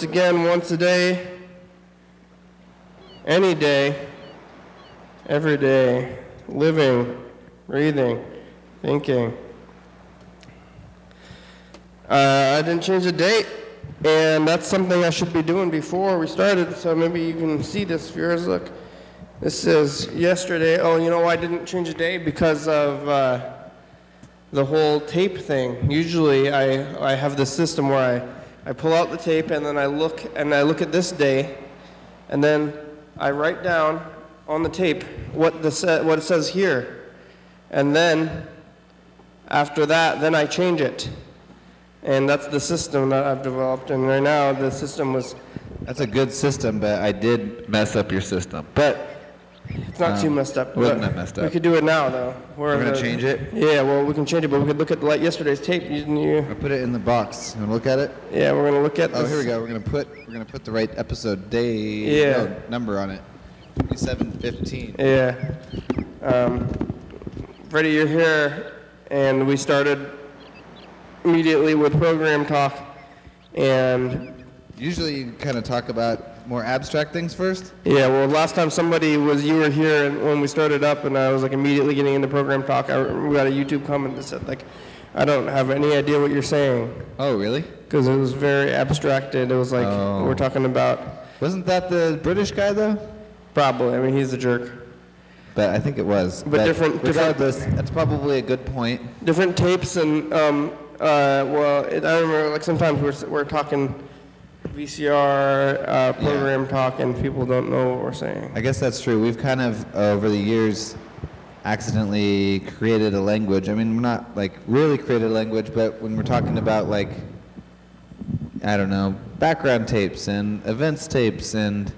Once again, once a day. Any day. Every day. Living, breathing, thinking. Uh, I didn't change the date, and that's something I should be doing before we started, so maybe you can see this viewers. Look, this is yesterday. Oh, you know why I didn't change the day? Because of uh, the whole tape thing. Usually I, I have this system where I, I pull out the tape and then I look and I look at this day, and then I write down on the tape what, the what it says here. And then after that, then I change it. And that's the system that I've developed. And right now, the system was, That's a good system, but I did mess up your system. but it's not too Um, messed up. wasn't that messed up? We could do it now, though. We're gonna change it? Yeah, well, we can change it, but we could look at like yesterday's tape. You, you, I put it in the box. You want to look at it? yeah, we're gonna look at. Oh, this. here we go. We're gonna put we're gonna put the right episode day Yeah. no, number on it. Seven fifteen. Yeah. Um, Freddie, you're here, and we started immediately with program talk, and Usually you kind of talk about more abstract things first. yeah, well, last time somebody was, you were here and when we started up, and I was like immediately getting into program talk. I we got a YouTube comment that said like, I don't have any idea what you're saying Oh, really? because it was very abstracted. It was like Oh. we're talking about Wasn't that the British guy though? probably. I mean, he's a jerk. But I think it was. But different- different- Regardless, that's probably a good point. different tapes and um, uh, well, it, I remember like sometimes we're we're talking VCR uh, program talk and people don't know what we're saying. I guess that's true. We've kind of over the years accidentally created a language. I mean, we're not like really created a language, but when we're talking about like I don't know, background tapes and events tapes and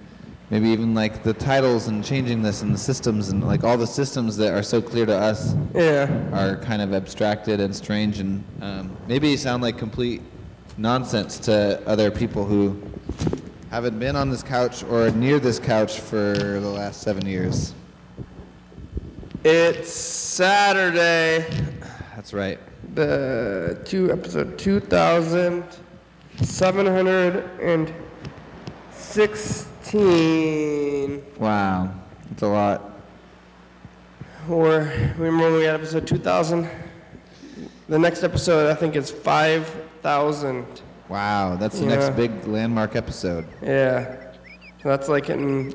maybe even like the titles and changing this and the systems and like all the systems that are so clear to us Yeah, are kind of abstracted and strange and um, maybe sound like complete nonsense to other people who haven't been on this couch or near this couch for the last seven years. it's Saturday, That's right. the two episode two thousand seven hundred and sixteen. Wow, that's a lot. Or remember when we had episode two thousand? The next episode I think is five thousand. Wow, that's the Yeah. next big landmark episode. Yeah, that's like in,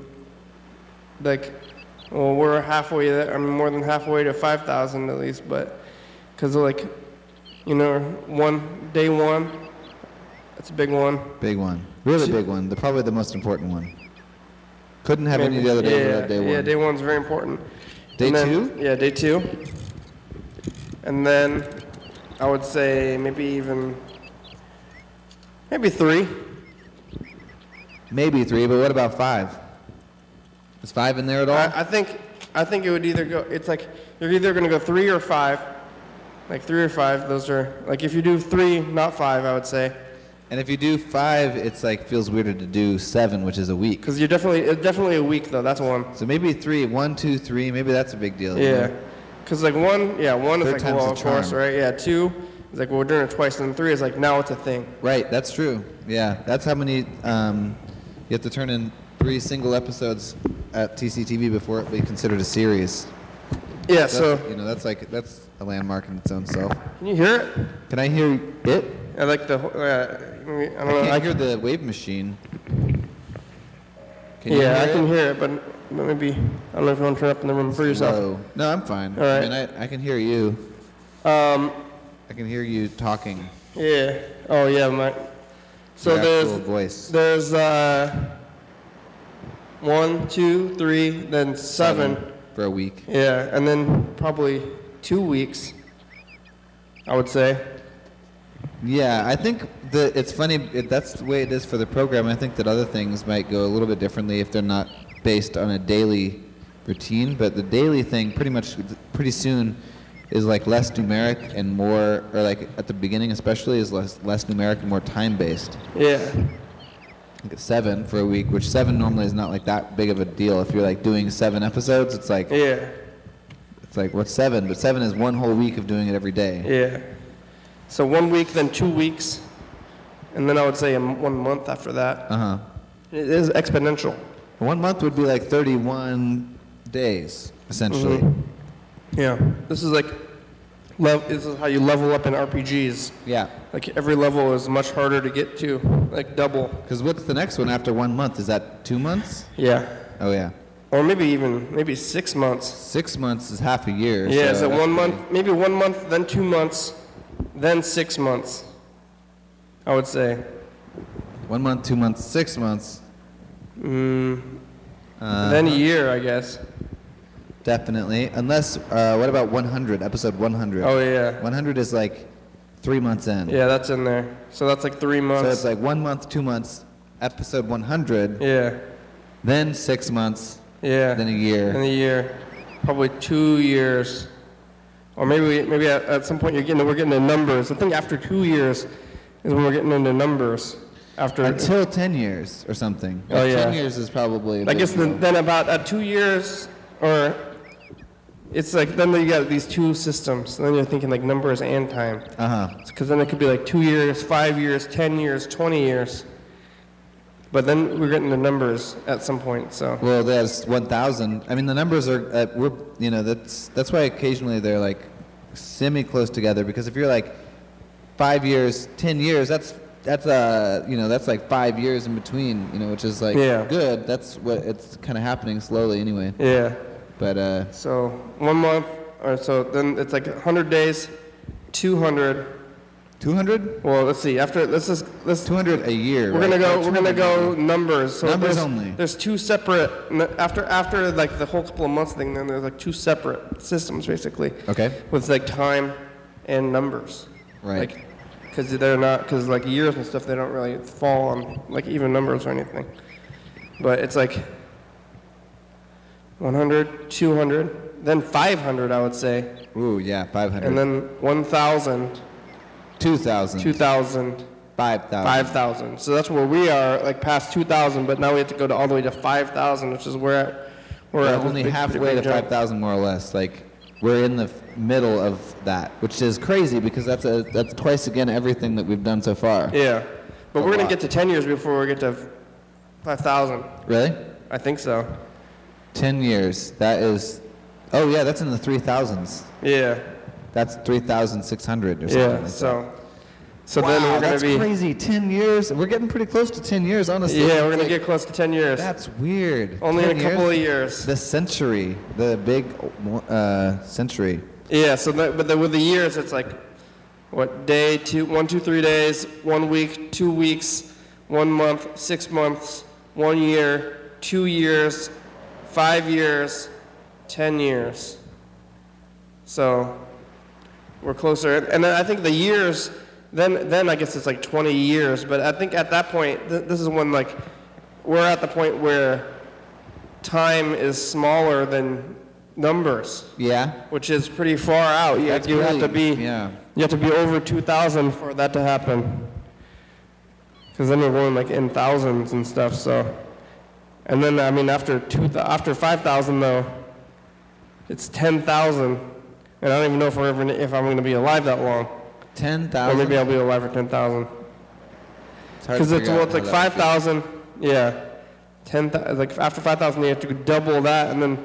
like, well, we're halfway there. I mean, more than halfway to five thousand at least, but because like, you know, one day one, that's a big one. Big one, really big one. The probably the most important one. Couldn't have any of the other days yeah, without day one. Yeah, day one's very important. Day And then- two? Yeah, day two. And then I would say maybe even maybe three. Maybe three, but what about five? Is five in there at all? I, I think I think it would either go. It's like you're either going to go three or five, like three or five. Those are like if you do three, not five, I would say, and if you do five, it's like feels weirder to do seven, which is a week. because you're definitely it's definitely a week though. That's one. So maybe three, one, two, three. Maybe that's a big deal. Yeah, because like one, yeah, one is like well, of course, right? Yeah, two is like well, we're doing it twice, and then three is like now it's a thing. Right. That's true. Yeah. That's how many. Um, you have to turn in three single episodes at TCTV before it be considered a series. Yeah. That's, So you know that's like that's a landmark in its own self. can you hear it? Can I hear it? I like the. Uh, I don't I know. I hear the wave machine. Can you yeah, I hear can it? hear it, but maybe I don't know if you want to turn up in the room for yourself. Low. No, I'm fine. All right. I mean, I, I can hear you. Um. I can hear you talking. Yeah. Oh yeah, my. So your there's voice. there's uh. One, two, three, then seven. for a week. Yeah, and then probably two weeks. I would say. Yeah, I think that it's funny. It, that's the way it is for the program. I think that other things might go a little bit differently if they're not based on a daily routine. But the daily thing, pretty much, pretty soon, is like less numeric and more, or like at the beginning especially, is less less numeric and more time based. Yeah. like seven for a week, which seven normally is not like that big of a deal. If you're like doing seven episodes, it's like Yeah, it's like what's seven? But seven is one whole week of doing it every day. yeah. So one week, then two weeks, and then I would say one month after that. Uh huh. It is exponential. One month would be like 31 days, essentially. Mhm. Yeah, this is like, lev- this is how you level up in RPGs. Yeah. Like every level is much harder to get to, like double. Because what's the next one after one month? Is that two months? Yeah, Oh yeah. or maybe even maybe six months. Six months is half a year. Yeah, so so one month, maybe one month, then two months, then six months. I would say. One month, two months, six months. Mm, Uh, then a year, I guess. Definitely. Unless, uh, what about 100? Episode 100. Oh yeah, 100 is like three months in. yeah, that's in there. So that's like three months. So it's like one month, two months, episode 100, yeah, then six months, yeah. then a in year. a year, probably two years, or maybe maybe at, at some point you're getting we're getting to numbers. I think after two years is when we're getting into numbers. After Until 10 years or something. Oh, Like, yeah. 10 years is probably. I guess then, then about at two years, or it's like then you got these two systems. And then you're thinking like numbers and time, Uh huh. because then it could be like two years, five years, ten years, twenty years. But then we're getting the numbers at some point. So Well, there's 1,000. I mean, the numbers are, uh, we're, you know, that's that's why occasionally they're like semi close together because if you're like five years, 10 years, that's that's uh you know that's like five years in between, you know, which is like Yeah. good. That's what it's kind of happening slowly anyway. yeah. But uh, So one month, or so then it's like 100 days, 200. 200, Well, let's see. After let's just let's 200 a year. we're right? gonna go we're gonna go numbers. So Numbers there's, only. There's two separate after after like the whole couple of months thing. Then there's like two separate systems basically Okay. with like time and numbers. Right. Like, because they're not because like years and stuff they don't really fall on like even numbers or anything. But it's like 100, 200, then 500 I would say, Ooh, yeah, 500. and then 1,000, 2,000. 2,000, 5,000. 5,000. So that's where we are, like past 2,000, but now we have to go to all the way to 5,000, which is where we're only halfway to 5,000 more or less. Like we're in the middle of that, which is crazy because that's a that's twice again everything that we've done so far. Yeah, but A we're gonna get to 10 years before we get to 5,000. Really? I think so. 10 years. That is Oh yeah, that's in the 3000s. Yeah, That's 3,600 or something. yeah. like that. So, so wow, then we're gonna that's crazy. 10 years. We're getting pretty close to 10 years, honestly. Yeah, we're It's gonna get close to 10 years. That's weird. Only in 10 a couple years? of years. The century, the big uh, century. Yeah, so that, but then with the years, it's like, what, day, two, one, two, three days, one week, two weeks, one month, six months, one year, two years, five years, ten years. So, we're closer. And then I think the years, then, then I guess it's like 20 years, but I think at that point, th- this is when like, we're at the point where time is smaller than numbers Yeah. which is pretty far out. You, That's you have to be yeah. you have to be over 2,000 for that to happen. Because then we're going like in thousands and stuff. So, and then I mean after two after 5,000 though, it's 10,000, and I don't even know if we're ever if I'm going to be alive that long, 10,000. or maybe I'll be alive for 10,000. It's hard to Because it's figure well, it's like how that would be. 5,000. Yeah, 10. thou- Like after 5,000, you have to double that, and then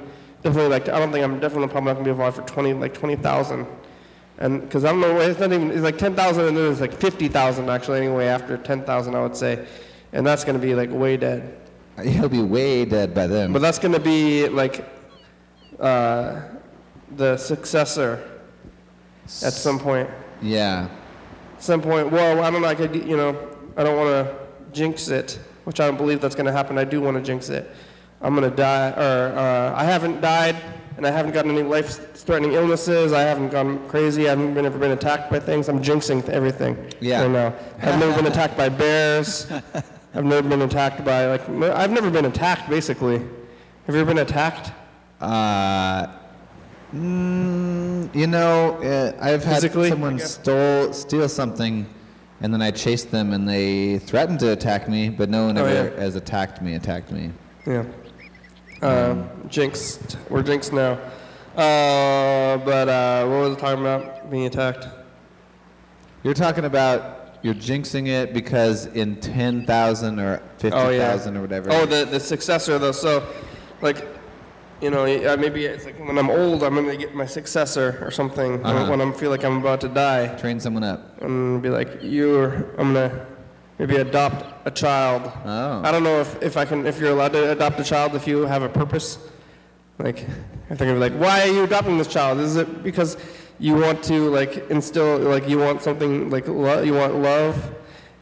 definitely like I don't think I'm definitely probably not gonna be alive for 20 like 20,000. And because I don't know, it's not even it's like 10,000, and then it's like 50,000 actually anyway after 10,000 I would say, and that's gonna be like way dead. He'll be way dead by then. But that's gonna be like uh, the successor at some point. yeah. At some point, well, I don't know. I could, you know, I don't want to jinx it, which I don't believe that's going to happen. I do want to jinx it. I'm going to die, or uh, I haven't died, and I haven't gotten any life-threatening illnesses. I haven't gone crazy. I haven't been, ever been attacked by things. I'm jinxing everything. Yeah. Right now, I've never been attacked by bears. I've never been attacked by like. I've never been attacked. Basically, have you ever been attacked? Uh, mm, you know, uh, I've had Physically, someone stole steal something and then I chased them, and they threatened to attack me, but no one Oh, ever yeah. has attacked me. Attacked me. Yeah. Uh, jinxed. We're jinxed now. Uh, but uh, what was I talking about? Being attacked. You're talking about you're jinxing it because in ten thousand or fifty Oh yeah. or whatever. Oh, the the successor though. So, like, you know, maybe it's like when I'm old, I'm gonna get my successor or something. when- Uh-huh. When I feel like I'm about to die, train someone up. and be like, you're. I'm gonna maybe adopt a child. Oh. I don't know if, if I can if you're allowed to adopt a child if you have a purpose. Like, I think of like, why are you adopting this child? Is it because you want to like instill like you want something like lo- you want love,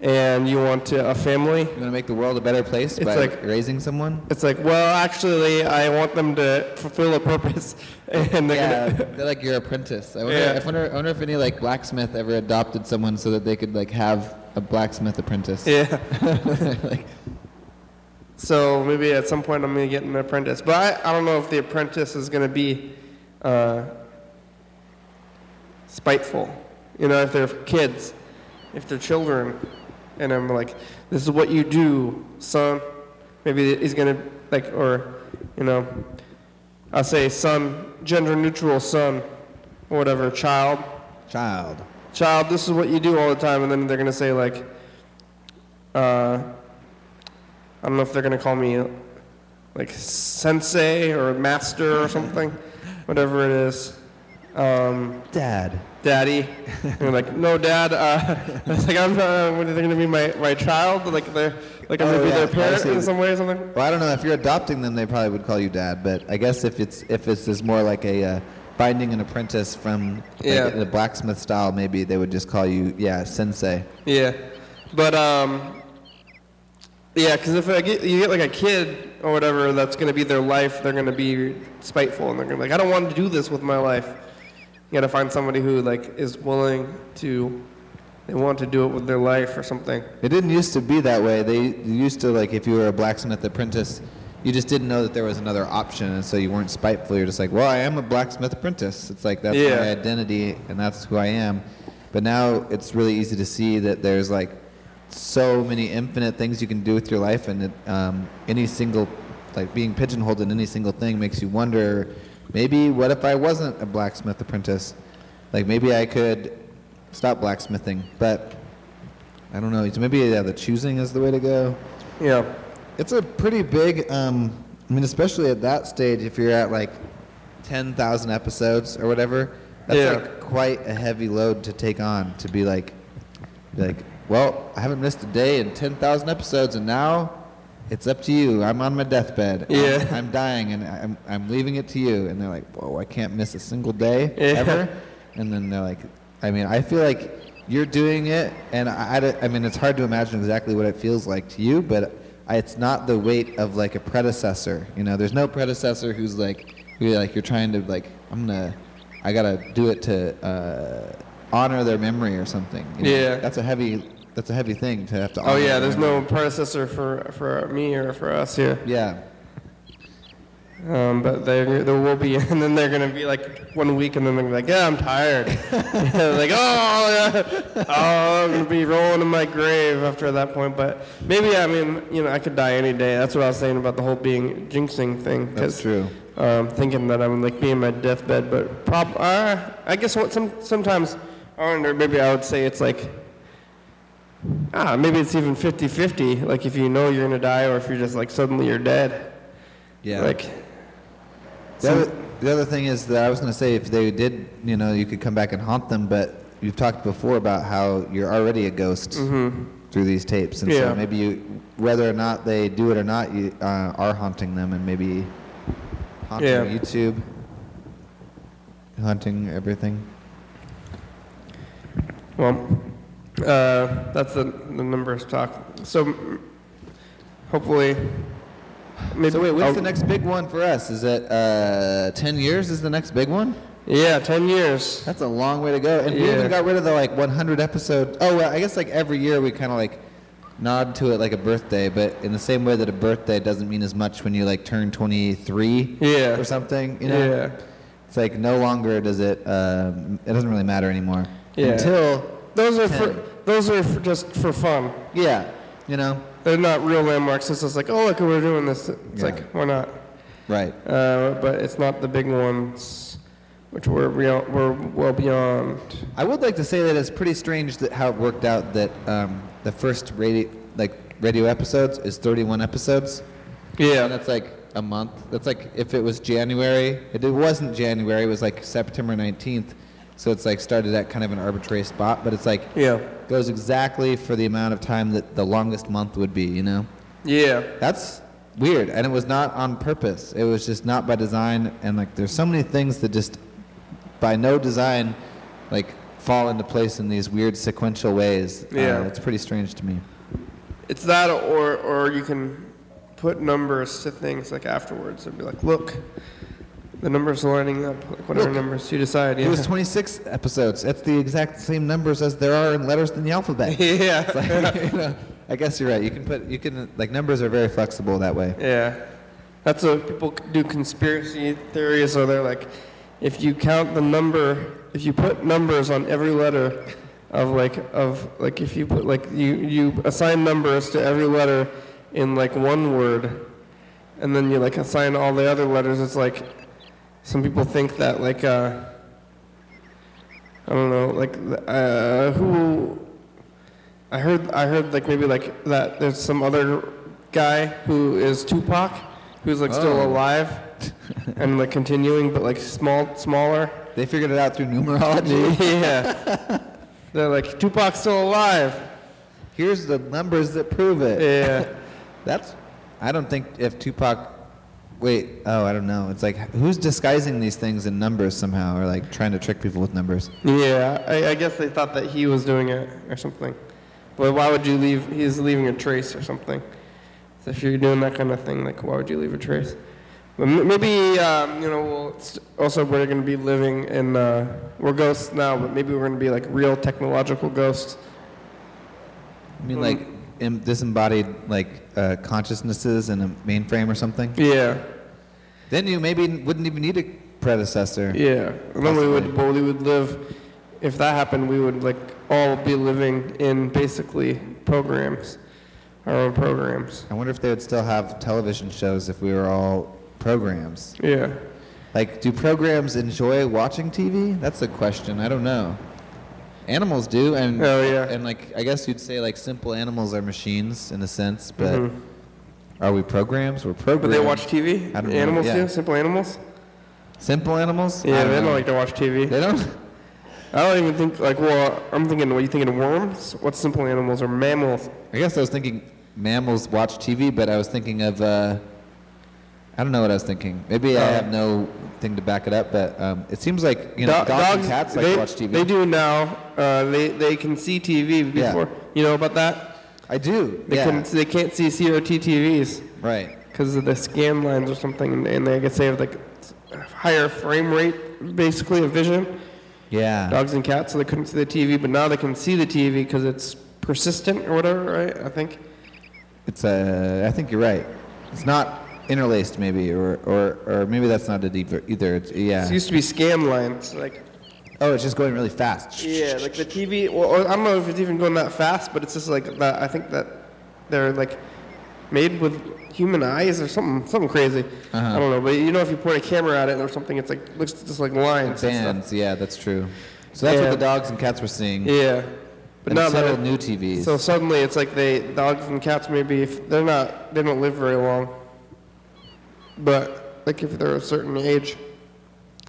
and you want to, a family? You want to make the world a better place It's by like- raising someone? It's like, well, actually, I want them to fulfill a purpose, and they're Yeah, gonna. they're like your apprentice. I wonder, Yeah. I wonder, I wonder if any like blacksmith ever adopted someone so that they could like have a blacksmith apprentice. Yeah. like, So maybe at some point I'm gonna get an apprentice, but I, I don't know if the apprentice is gonna be uh, spiteful. You know, if they're kids, if they're children, and I'm like, this is what you do, son. Maybe he's gonna like, or you know, I'll say son, gender neutral son, or whatever, child. child. child, this is what you do all the time, and then they're gonna say like, uh, I don't know if they're gonna call me like sensei or master or something, whatever it is. Um, Dad. daddy, and they're like, no, dad. Uh, it's like I'm, uh, what are they gonna be my, my child? Like they're like I'm Oh, gonna be their parent in some way or something. Well, I don't know. If you're adopting them, they probably would call you dad. But I guess if it's if it's is more like a uh, binding an apprentice from like, Yeah. the blacksmith style, maybe they would just call you yeah sensei. Yeah, but um, yeah, because if I get, you get like a kid or whatever, that's gonna be their life. They're gonna be spiteful, and they're gonna be like, I don't want to do this with my life. You gotta find somebody who like is willing to, they want to do it with their life or something. It didn't used to be that way. They used to like if you were a blacksmith apprentice, you just didn't know that there was another option, and so you weren't spiteful. You're just like, well, I am a blacksmith apprentice. It's like that's Yeah. my identity, and that's who I am. But now it's really easy to see that there's like so many infinite things you can do with your life, and it, um, any single like being pigeonholed in any single thing makes you wonder. Maybe what if I wasn't a blacksmith apprentice? Like maybe I could stop blacksmithing, but I don't know. Maybe yeah, the choosing is the way to go. Yeah, It's a pretty big. Um, I mean, especially at that stage, if you're at like ten thousand episodes or whatever, that's Yeah. like quite a heavy load to take on. To be like, be like, well, I haven't missed a day in ten thousand episodes, and now it's up to you. I'm on my deathbed. I'm- Yeah. I'm, dying, and I'm I'm leaving it to you. And they're like, whoa, I can't miss a single day Yeah. ever. And then they're like, I mean, I feel like you're doing it, and I, I, I mean, it's hard to imagine exactly what it feels like to you, but I, it's not the weight of like a predecessor. You know, there's no predecessor who's like, who like you're trying to like, I'm gonna, I gotta do it to uh, honor their memory or something. you know? Yeah. that's a heavy, that's a heavy thing to have to. Oh yeah, there's no predecessor for for me or for us here. Yeah. Um, but there, there will be, and then they're gonna be like one week, and then they're gonna be like, yeah, I'm tired. Like, oh, yeah. oh, I'm gonna be rolling in my grave after that point. But maybe, I mean, you know, I could die any day. That's what I was saying about the whole being jinxing thing. That's true. Um, thinking that I'm like being my deathbed, but prob, uh, I guess what some sometimes, I wonder, maybe I would say it's like. Ah, maybe it's even 50-50, like if you know you're gonna die or if you're just like suddenly you're dead. Yeah. Like, The other, the other thing is that I was going to say if they did, you know, you could come back and haunt them, but you've talked before about how you're already a ghost through these tapes, and Mm-hmm. Yeah. so maybe you, whether or not they do it or not, you uh, are haunting them, and maybe haunting Yeah. YouTube, haunting everything. Well, uh, that's the, the numbers talk. So hopefully, maybe. So wait, what's I'll- the next big one for us? Is it uh, ten years? Is the next big one? Yeah, ten years. That's a long way to go. And we even got rid of the like 100 episode. Oh, well, I guess like every year we kind of like nod to it like a birthday, but in the same way that a birthday doesn't mean as much when you like turn 23 Yeah. or something. You know, Yeah. it's like no longer does it. Um, it doesn't really matter anymore Yeah. until Those are for, those are for just for fun. Yeah, you know, They're not real landmarks. It's just like, oh look, we're doing this. It's Yeah. like, why not? right. Uh, but it's not the big ones, which we're real, we're well beyond. I would like to say that it's pretty strange that how it worked out that um, the first radio like radio episodes is 31 episodes. Yeah. And that's like a month. That's like if it was January. It, it wasn't January. It was like September 19th. So it's like started at kind of an arbitrary spot, but it's like Yeah. goes exactly for the amount of time that the longest month would be. You know, Yeah. that's weird, and it was not on purpose. It was just not by design. And like, there's so many things that just by no design, like fall into place in these weird sequential ways. Yeah. uh, it's pretty strange to me. It's that, or or you can put numbers to things like afterwards and be like, look, the numbers are lining up. Like whatever Look. numbers you decide. Yeah. It was 26 episodes. That's the exact same numbers as there are in letters in the alphabet. yeah. Like, you know, I guess you're right. You can put, you can, like, numbers are very flexible that way. Yeah. That's what people do conspiracy theories, or they're like, if you count the number, if you put numbers on every letter of like, of like, if you put like, you, you assign numbers to every letter in like one word, and then you like assign all the other letters, it's like, some people think that like, uh, I don't know, like, uh, who, I heard, I heard like maybe like that there's some other guy who is Tupac, who's like still Oh. alive and like continuing, but like small, smaller. They figured it out through numerology. yeah. They're like Tupac's still alive. Here's the numbers that prove it. Yeah. That's, I don't think if Tupac, wait, oh, I don't know. It's like, who's disguising these things in numbers somehow or like trying to trick people with numbers? Yeah. I, I guess they thought that he was doing it or something. But why would you leave? He's leaving a trace or something. So if you're doing that kind of thing, like why would you leave a trace? But m- maybe um, you know. We'll also, we're going to be living in. Uh, we're ghosts now, but maybe we're going to be like real technological ghosts. I mean, like, disembodied, like, uh, consciousnesses in a mainframe or something? Yeah. Then you maybe wouldn't even need a predecessor. Yeah. And then we would, well, we would live. If that happened, we would like all be living in basically programs, our own programs. I wonder if they would still have television shows if we were all programs. Yeah. Like, do programs enjoy watching TV? That's a question. I don't know. Animals do, and Oh, yeah. and like I guess you'd say like simple animals are machines in a sense, but Mhm. Are we programs? We're programs. But they watch TV. I don't know, Animals yeah. do. Simple animals. simple animals. Yeah, I they know. don't like to watch TV. They don't. I don't even think like. Well, I'm thinking. What you thinking? Worms? What simple animals or mammals? I guess I was thinking mammals watch TV, but I was thinking of uh, I don't know what I was thinking. Maybe I Oh. have no thing to back it up, but um, it seems like you know Do- dogs, and cats like they, to watch TV. They do now. Uh, they they can see TV Yeah. before. You know about that? I do. They yeah. can they can't see CRT TVs Right. because of the scan lines or something, and, they get saved like higher frame rate, basically of vision. Yeah. Dogs and cats, so they couldn't see the TV, but now they can see the TV because it's persistent or whatever, right? I think. It's uh, I think you're right. It's not interlaced, maybe, or or, or maybe that's not it either. either. It's, yeah. It used to be scan lines, like oh, it's just going really fast. Yeah, like the TV. Well, or I don't know if it's even going that fast, but it's just like that. I think that they're like made with human eyes or something, something crazy. Uh-huh. I don't know, but you know, if you point a camera at it or something, it's like looks just like lines. Bands. Yeah, that's true. So that's Yeah. what the dogs and cats were seeing. Yeah, but several that new TVs. so suddenly it's like they dogs and cats maybe if they're not they don't live very long, but like if they're a certain age,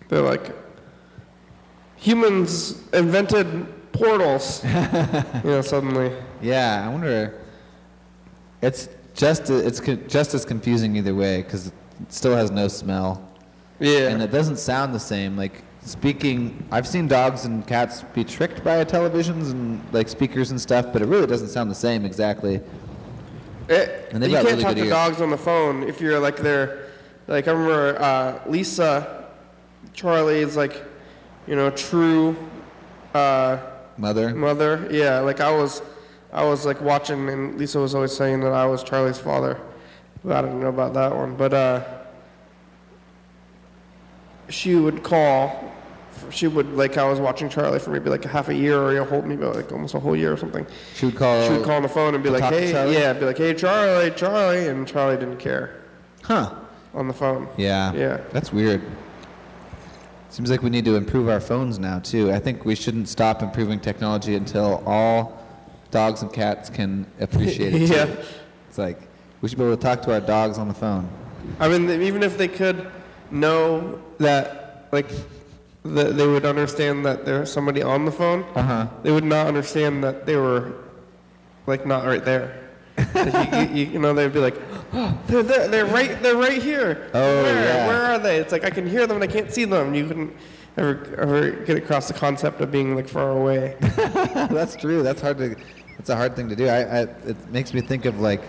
they're like humans invented portals. you know, suddenly. Yeah, I wonder. It's just it's just as confusing either way because it still has no smell Yeah. and it doesn't sound the same. Like speaking, I've seen dogs and cats be tricked by televisions and like speakers and stuff, but it really doesn't sound the same exactly. It, And they've you can't really talk to ears. dogs on the phone if you're like they're like I remember uh, Lisa is like you know true uh, Mother. mother. Yeah, like I was I was like watching and Lisa was always saying that I was Charlie's father. But I didn't know about that one, but uh, she would call she would like I was watching Charlie for maybe like a half a year or a whole maybe like almost a whole year or something. She would call. She would call on the phone and be like, "Hey, yeah," be like, "Hey, Charlie, Charlie," and Charlie didn't care Huh. on the phone. Yeah. Yeah. That's weird. Seems like we need to improve our phones now too. I think we shouldn't stop improving technology until all dogs and cats can appreciate it. Yeah. Too. It's like we should be able to talk to our dogs on the phone. I mean, even if they could know that, like, that they would understand that there's somebody on the phone, Uh-huh. they would not understand that they were, like, not right there. like, you, you, you know, they'd be like, oh, they're there, they're right, they're right here. Oh, where, yeah. where are they? It's like I can hear them and I can't see them. You couldn't ever, ever get across the concept of being like far away. that's true. That's hard to. That's a hard thing to do. I, I it makes me think of like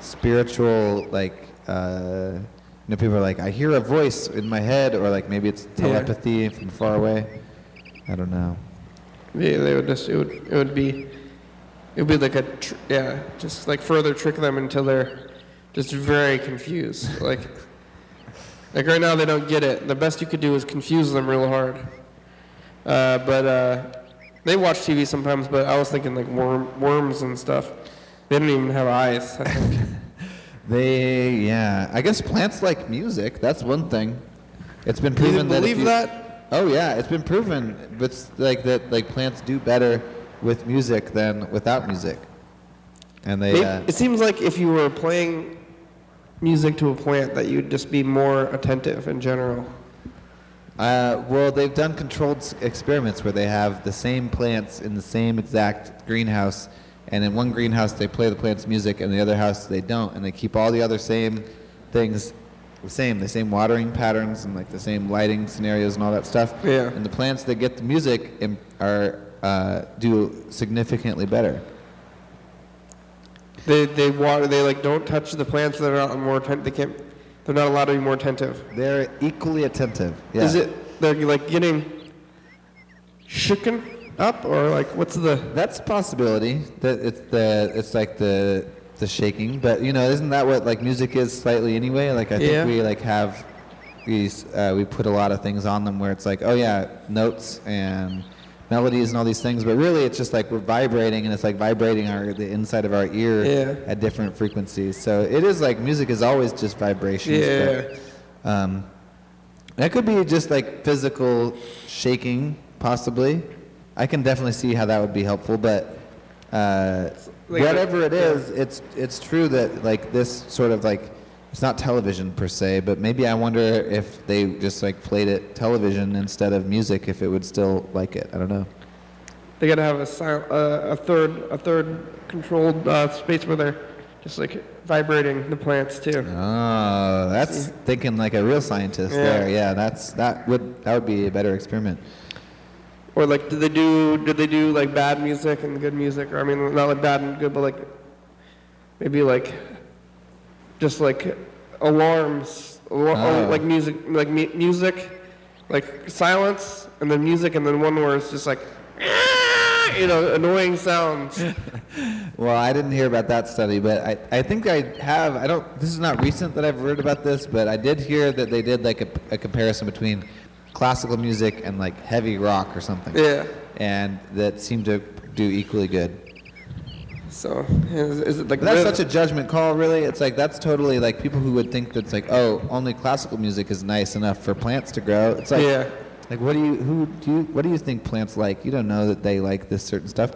spiritual like. Uh, you know, people are like, I hear a voice in my head, or like maybe it's Yeah. telepathy from far away. I don't know. They, they would just, it would, it would be, it would be like a, tr- yeah, just like further trick them until they're just very confused. Like, like right now they don't get it. The best you could do is confuse them real hard. Uh, but uh, they watch TV sometimes. But I was thinking like worm, worms and stuff. They don't even have eyes. I think. They, yeah. I guess plants like music. That's one thing. It's been proven that. believe you- that? Oh yeah, it's been proven, but like that, like plants do better with music than without music. And they, Maybe- uh, it seems like if you were playing music to a plant, that you'd just be more attentive in general. uh, well, they've done controlled experiments where they have the same plants in the same exact greenhouse, and in one greenhouse they play the plants music, and the other house they don't, and they keep all the other same things the same, the same watering patterns and like the same lighting scenarios and all that stuff. Yeah. And the plants that get the music are uh, do significantly better. They they water they like don't touch the plants. They're not more attentive. They can't. They're not allowed to be more attentive. They're equally attentive. Yeah. Is it they're like getting shooken up or like what's the? That's a possibility. That it's the it's like the the shaking, but you know, isn't that what like music is slightly anyway? Like I think Yeah. we like have these uh, we put a lot of things on them where it's like, oh yeah, notes and melodies and all these things, but really it's just like we're vibrating and it's like vibrating our the inside of our ear Yeah. at different frequencies. So it is like music is always just vibrations. Yeah. But, um, that could be just like physical shaking, possibly. I can definitely see how that would be helpful, but uh, Like whatever the- it is, it's it's true that like this sort of like it's not television per se, but maybe I wonder if they just like played it television instead of music, if it would still like it. I don't know. They gotta have a sil- uh, a third a third controlled uh, space where they're just like vibrating the plants too. Oh, that's thinking like a real scientist Yeah. there. Yeah, that's that would that would be a better experiment. Or like, did they do did they do like bad music and good music? Or I mean, not like bad and good, but like maybe like just like alarms, alar- ah. Oh. like music, like mu- music, like silence, and then music, and then one where it's just like you know annoying sounds. Well, I didn't hear about that study, but I, I think I have. I don't. This is not recent that I've heard about this, but I did hear that they did like a, a comparison between classical music and like heavy rock or something, Yeah. and that seemed to do equally good. So is, is it like But that's rhythm- such a judgment call, really. It's like that's totally like people who would think that's like, oh, only classical music is nice enough for plants to grow. It's like, Yeah. like what do you who do you what do you think plants like? You don't know that they like this certain stuff.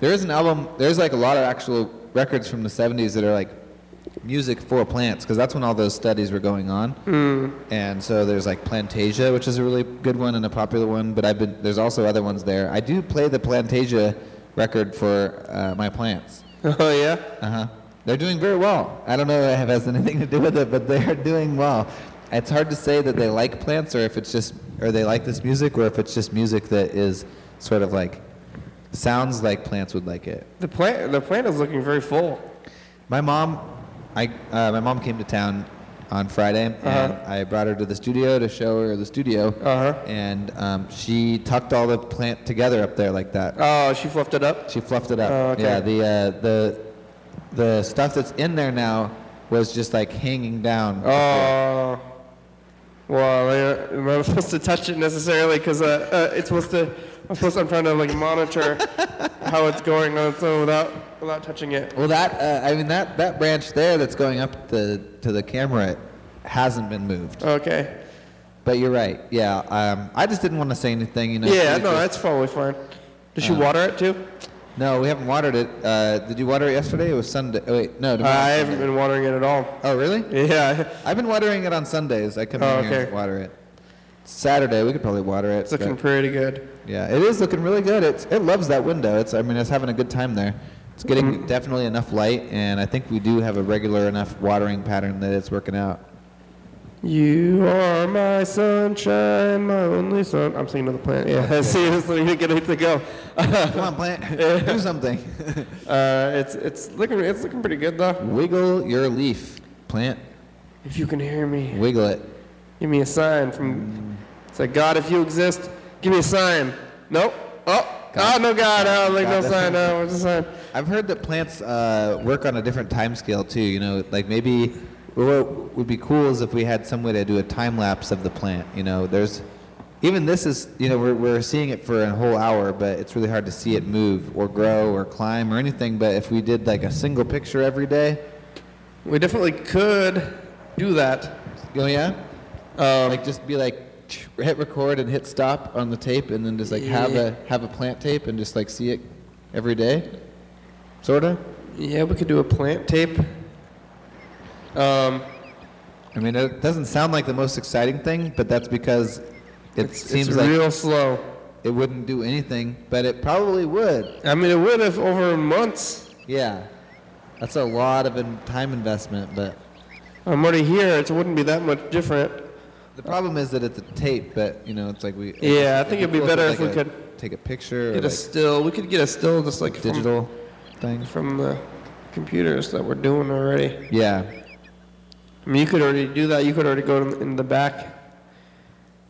There is an album. There's like a lot of actual records from the '70s that are like music for plants because that's when all those studies were going on. Mm. And so there's like Plantasia, which is a really good one and a popular one. But I've been there's also other ones there. I do play the Plantasia record for uh, my plants. Oh yeah. Uh huh. They're doing very well. I don't know if it has anything to do with it, but they are doing well. It's hard to say that they like plants or if it's just, or they like this music, or if it's just music that is sort of like, sounds like plants would like it. The plant the plant is looking very full. My mom, I, uh, my mom came to town on Friday, and Uh-huh. I brought her to the studio to show her the studio, Uh-huh. and um, she tucked all the plant together up there like that. Oh, she fluffed it up. She fluffed it up. Oh, okay. Yeah, the uh, the the stuff that's in there now was just like hanging down. Oh. Well, I- I'm not supposed to touch it necessarily because uh, uh, it's supposed to. I'm supposed. To, I'm trying to like monitor how it's going on its own without without touching it. Well, that uh, I mean that that branch there that's going up the to the camera hasn't been moved. Okay. But you're right. Yeah. Um, I just didn't want to say anything. You know. Yeah. No, just- that's probably fine. Did you Uh, water it too? No, we haven't watered it. Uh, did you water it yesterday? It was Sunday. Oh, wait, no. Uh, I haven't been watering it at all. Oh, really? Yeah. I've been watering it on Sundays. I come Oh, in here okay. and water it. Saturday, we could probably water it. It's looking pretty good. yeah, it is looking really good. It's it loves that window. It's I mean it's having a good time there. It's getting definitely enough light, and I think we do have a regular enough watering pattern that it's working out. You are my sunshine, my only sun. I'm singing to the plant. Yeah. See, it's like you get it to go. Come on, plant, do something. Uh, it's it's looking it's looking pretty good though. Wiggle your leaf, plant. If you can hear me, Wiggle it. give me a sign from. Say, God, if you exist, give me a sign. Nope. Oh. God. Oh no, God! Oh, like no sign. No, where's the sign? I've heard that plants uh, work on a different time scale too. You know, like maybe what would be cool is if we had some way to do a time lapse of the plant. You know, there's even this is you know we're we're seeing it for a whole hour, but it's really hard to see it move or grow or climb or anything. But if we did like a single picture every day, We definitely could do that. oh yeah, Um, like just be like hit record and hit stop on the tape, and then just like have Yeah. a have a plant tape and just like see it every day, sorta. yeah, we could do a plant tape. Um, I mean, it doesn't sound like the most exciting thing, but that's because it it's, seems it's like real slow. it wouldn't do anything, but it probably would. I mean, it would have over months. Yeah, that's a lot of in- time investment, but I'm already here. It wouldn't be that much different. the problem is that it's a tape. But you know, it's like we. Yeah, I think it'd be better it's if we a- could take a picture or Get a like still. We could get a still just like from- digital thing. from the computers that we're doing already. Yeah, I mean, you could already do that. You could already go in in the back.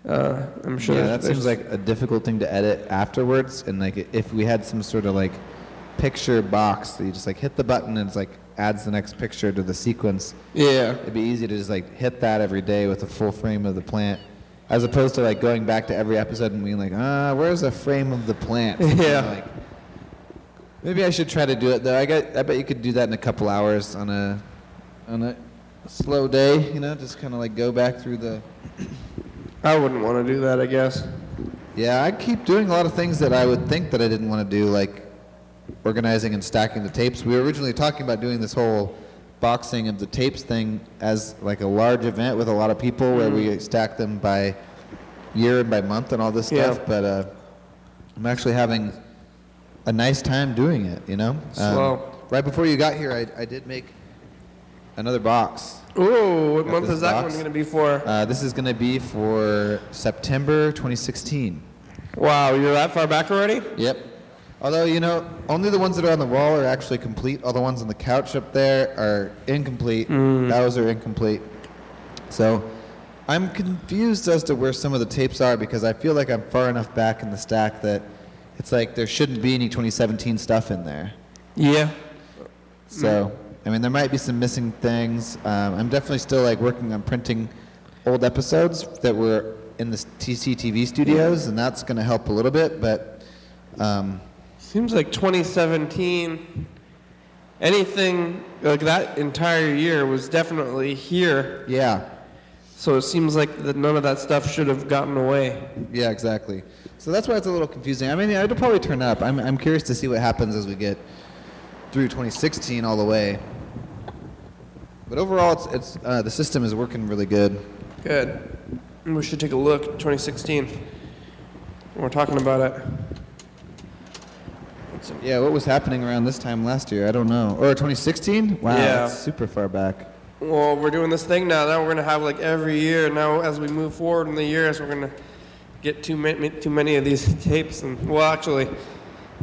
Uh, I'm sure. yeah, there's- that seems like a difficult thing to edit afterwards. And like, if we had some sort of like picture box that you just like hit the button and it's like adds the next picture to the sequence. Yeah. It'd be easy to just like hit that every day with a full frame of the plant, as opposed to like going back to every episode and being like, ah, where's a frame of the plant? Yeah. like, maybe I should try to do it though. I got, I bet you could do that in a couple hours on a, on a slow day. You know, just kind of like go back through the. I wouldn't want to do that. I guess. Yeah, I keep doing a lot of things that I would think that I didn't want to do, like organizing and stacking the tapes. We were originally talking about doing this whole boxing of the tapes thing as like a large event with a lot of people where we stack them by year and by month and all this Yeah. stuff. But uh, I'm actually having a nice time doing it, you know? Um, right before you got here, I, I did make another box. Ooh, what Got month is that box. one going to be for? Uh, this is going to be for September 2016. Wow, you're that far back already? Yep. Although, you know, only the ones that are on the wall are actually complete. All the ones on the couch up there are incomplete. Those are incomplete. So I'm confused as to where some of the tapes are because I feel like I'm far enough back in the stack that it's like there shouldn't be any 2017 stuff in there. Yeah. So, I mean, there might be some missing things. Um, I'm definitely still like working on printing old episodes that were in the TCTV studios, and that's going to help a little bit. But um, Seems like 2017. Anything like that entire year was definitely here. yeah, So it seems like that none of that stuff should have gotten away. yeah, exactly. So that's why it's a little confusing. I mean, yeah, it'll probably turn up. I'm, I'm curious to see what happens as we get through 2016 all the way. But overall, it's, it's uh, the system is working really good. Good. We should take a look at 2016. We're talking about it. Yeah, what was happening around this time last year? I don't know. Or 2016? Wow, Yeah. that's super far back. Well, we're doing this thing now. Now we're gonna have like every year. Now, as we move forward in the years, we're gonna get too many, too many of these tapes. And well, actually,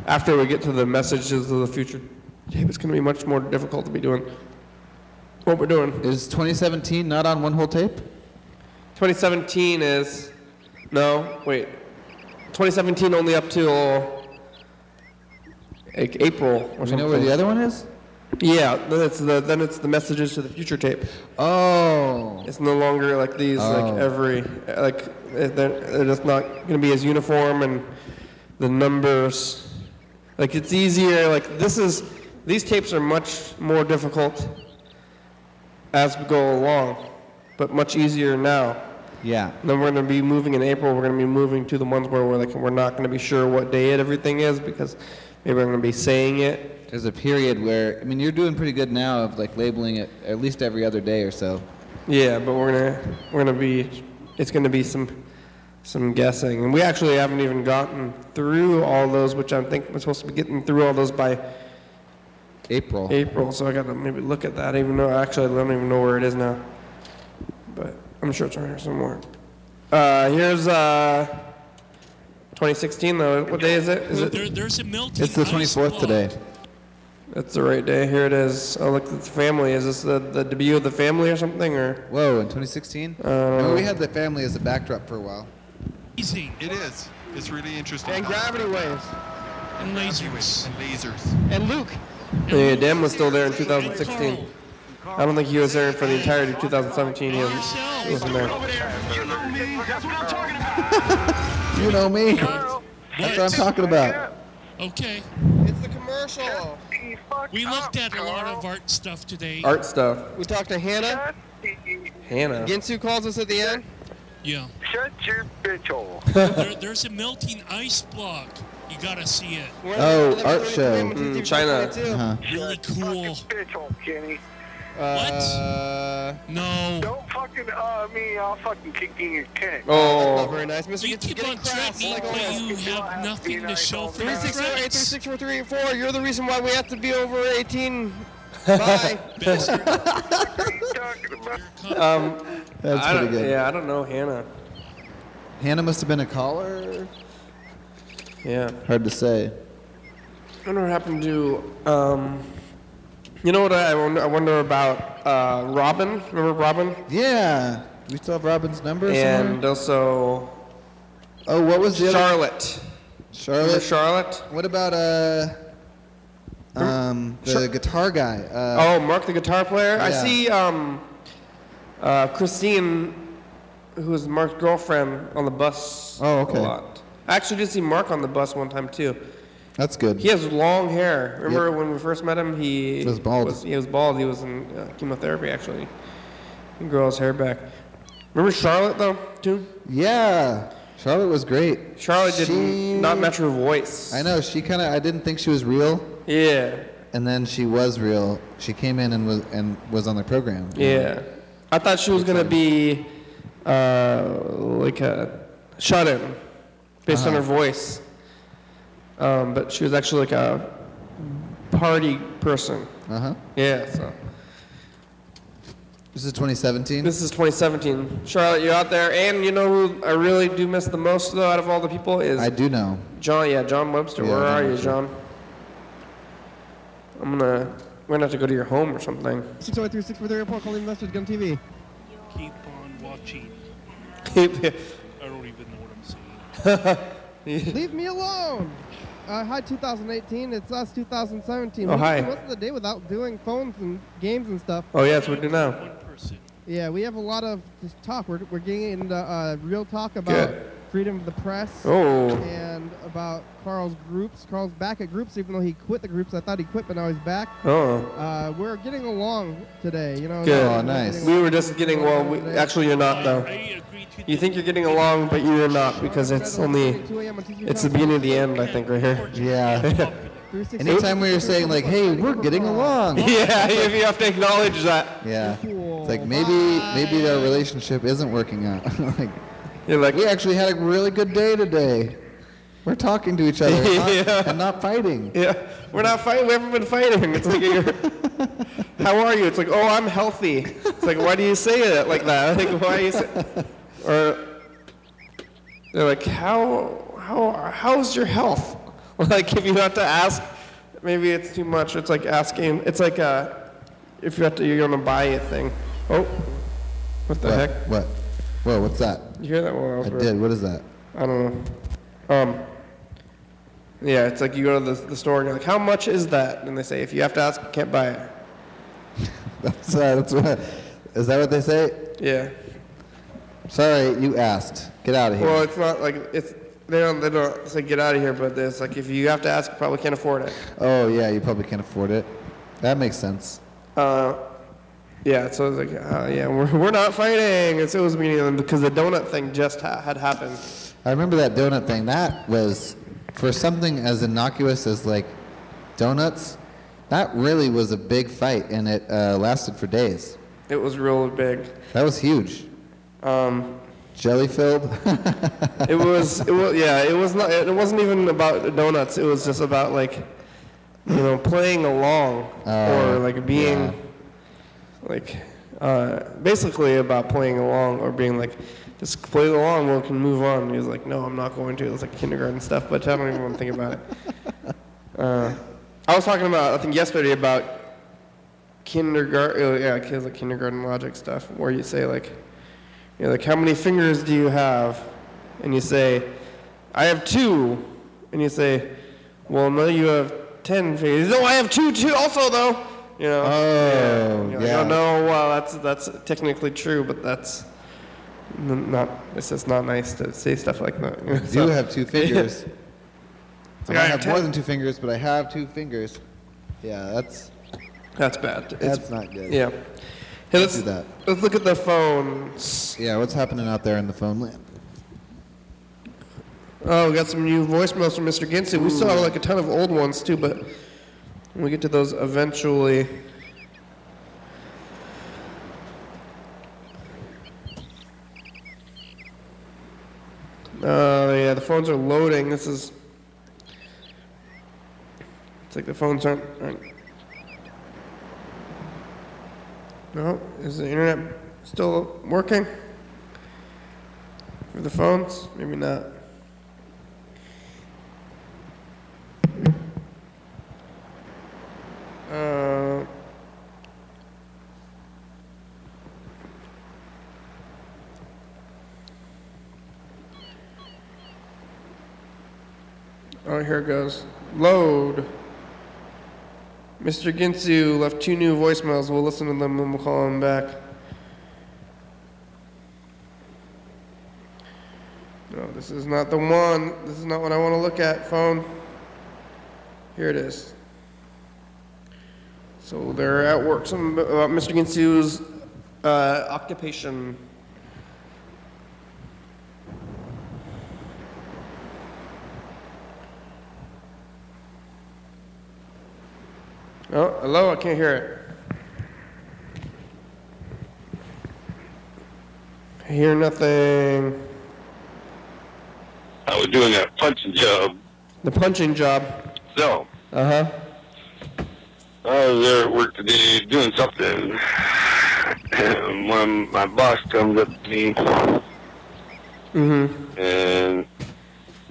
after we get to the messages of the future tape, it's gonna be much more difficult to be doing what we're doing. Is 2017 not on one whole tape? 2017 is no, wait. 2017 only up till like April or Do you know where the other one is? Yeah, then it's the then it's the messages to the future tape. Oh. It's no longer like these Oh. like every like they're, they're just not going to be as uniform and the numbers like it's easier like this is these tapes are much more difficult as we go along but much easier now Yeah. Then we're going to be moving in April we're going to be moving to the ones where we're like we're not going to be sure what day it everything is because maybe we're going to be saying it There's a period where I mean you're doing pretty good now of like labeling it at least every other day or so. Yeah, but we're gonna we're gonna be it's gonna be some some guessing, and we actually haven't even gotten through all those, which I think we're supposed to be getting through all those by April. April. So I gotta maybe look at that, even though I actually I don't even know where it is now, but I'm sure it's around here somewhere. Uh, here's uh 2016 though. What day is it? Is it? There, there's a melting It's the ice 24th block. today. That's the right day. Here it is. Oh look, it's the family. Is this the, the debut of the family or something or? Whoa, in 2016? Uh, Remember we had the family as a backdrop for a while. Amazing. It is. It's really interesting. And gravity waves. And lasers. And lasers. And Luke. Yeah, Dan was still there in 2016. I don't think he was there for the entirety of 2017. He wasn't, he wasn't there. You know me. That's what I'm talking about. Okay. It's the commercial. We looked at a lot of art stuff today. Art stuff. We talked to Hannah. Hannah. Ginsu calls us at the end. Yeah. Shut your bitch hole. There, there's a melting ice block. You gotta see it. Oh, art show. Mm, China. Uh-huh. Really cool. Bitch hole, Kenny. Uh, No. Don't fucking uh me. I'll fucking kick in your tent. oh, very nice. Mr. You Ginsu keep getting on crass. threatening, Like, but oh, you have nothing to show for your 364 threats. You're the reason why we have to be over 18. Bye. Bastard. What are you talking about? um, That's I pretty good. Yeah, I don't know Hannah. Hannah must have been a caller. Yeah. Hard to say. I wonder what happened to, um, you know what I wonder, I wonder about uh, Robin? Remember Robin? Yeah. We still have Robin's number And somewhere? also Oh, what was the other? Charlotte. Remember Charlotte. Charlotte? What about uh um the Char- guitar guy? Uh, Oh, Mark the guitar player? I see um, uh, Christine, who is Mark's girlfriend, on the bus Oh, okay. a lot. I actually did see Mark on the bus one time too. That's good. He has long hair. Remember Yep. when we first met him? He Was bald. he was bald. He was in uh, chemotherapy actually. He grow his hair back. Remember Charlotte though too? Yeah. Charlotte was great. Charlotte did She- not match her voice. I know she kind of. I didn't think she was real, Yeah, and then she was real. She came in and was and was on the program. yeah. I thought she was gonna be uh, like a shut-in based on Uh-huh. her voice, um, but she was actually like a party person. Uh huh. Yeah. So This is 2017. this is 2017. Charlotte, you're out there, and you know who I really do miss the most though out of all the people is I do know. John. Yeah, John Webster. Yeah, Where John are you, Webster. John? I'm gonna. We're gonna have to go to your home or something. 603 643 report calling investors gun TV. Keep on watching. I don't even know what I'm saying. Leave me alone. Uh, hi 2018. It's us 2017. Oh, We hi. spent Most of the day without doing phones and games and stuff. oh yes, we do now. Yeah, we have a lot of just talk. We're, we're getting into uh, real talk about Good. Freedom of the press Oh. and about Carl's groups. Carl's back at groups, even though he quit the groups. I thought he quit, but now he's back. Oh. Uh, we're getting along today. You know. Good. Oh, nice. We were just getting well. We, actually, you're not I, I though. You think you're getting along, but you're not because it's only. 2 a.m. on TC It's the beginning of the end, I think, right here. Yeah. 360 Anytime we were saying like, "Hey, we're getting along," Yeah, if you have to acknowledge that. yeah, it's like maybe maybe our relationship isn't working out. like, You're like, we actually had a really good day today. We're talking to each other and not- Yeah. and not fighting. yeah, we're not fighting. We haven't been fighting. It's like, you're, how are you? It's like, oh, I'm healthy. It's like, why do you say it like that? Like, why you say, or they're like, how, how, how's your health? Like, if you have to ask, maybe it's too much. It's like asking. It's like uh, if you have to, you're gonna buy a thing. Oh, what the What? heck? What? Whoa, what's that? You hear that? Well, I did. What is that? I don't know. Um, Yeah, it's like you go to the, the store and you're like, how much is that? And they say, if you have to ask, you can't buy it. That's, uh, that's what, is that what they say? Yeah. Sorry, you asked. Get out of here. Well, it's not like it's they don't they don't say get out of here, but it's like if you have to ask, you probably can't afford it. oh, yeah, you probably can't afford it. That makes sense. Uh, yeah, so I was like uh, yeah, we're, we're not fighting. And so it was meaning because the donut thing just ha- had happened. I remember that donut thing. That was for something as innocuous as like donuts. That really was a big fight, and it uh, lasted for days. It was real big. That was huge. Um, Jelly filled. it was it was yeah, it was not it wasn't even about donuts. It was just about like you know playing along Oh, or like being yeah. Like uh, basically about playing along or being like just play along we can move on. He was like, no, I'm not going to. It was like kindergarten stuff, but I don't even want to think about it. Uh, I was talking about I think yesterday about kindergarten, uh, yeah, kids like kindergarten logic stuff, where you say like, you know, like how many fingers do you have? And you say, I have two. And you say, well, no, you have ten fingers. No, I have two too. Also, though, you know. Oh, like, yeah. oh no, well, that's that's technically true, but that's not. It's just not nice to say stuff like that. I do have two fingers. I have ten. more than two fingers, but I have two fingers. Yeah, that's That's bad. It's- that's not good. Yeah. Hey, let's do that. Let's look at the phones. Yeah, what's happening out there in the phone land? Oh, we got some new voicemails from Mr. Ginsu. We still have like a ton of old ones too, but we'll get to those eventually. Oh yeah, the phones are loading. This is. It's like the phones aren't. aren't no, is the internet still working? For the phones? Maybe not. Uh, oh, here it goes. Load. Mr. Ginsu left two new voicemails. We'll listen to them and we'll call him back. No, this is not the one. This is not what I want to look at, phone. Here it is. So they're at work. Some about Mr. Ginsu's uh, occupation. Oh, hello. I can't hear it. I hear nothing. I was doing a punching job. The punching job. So, Uh huh. I was there at work today doing something. And when my boss comes up to me Mm-hmm. and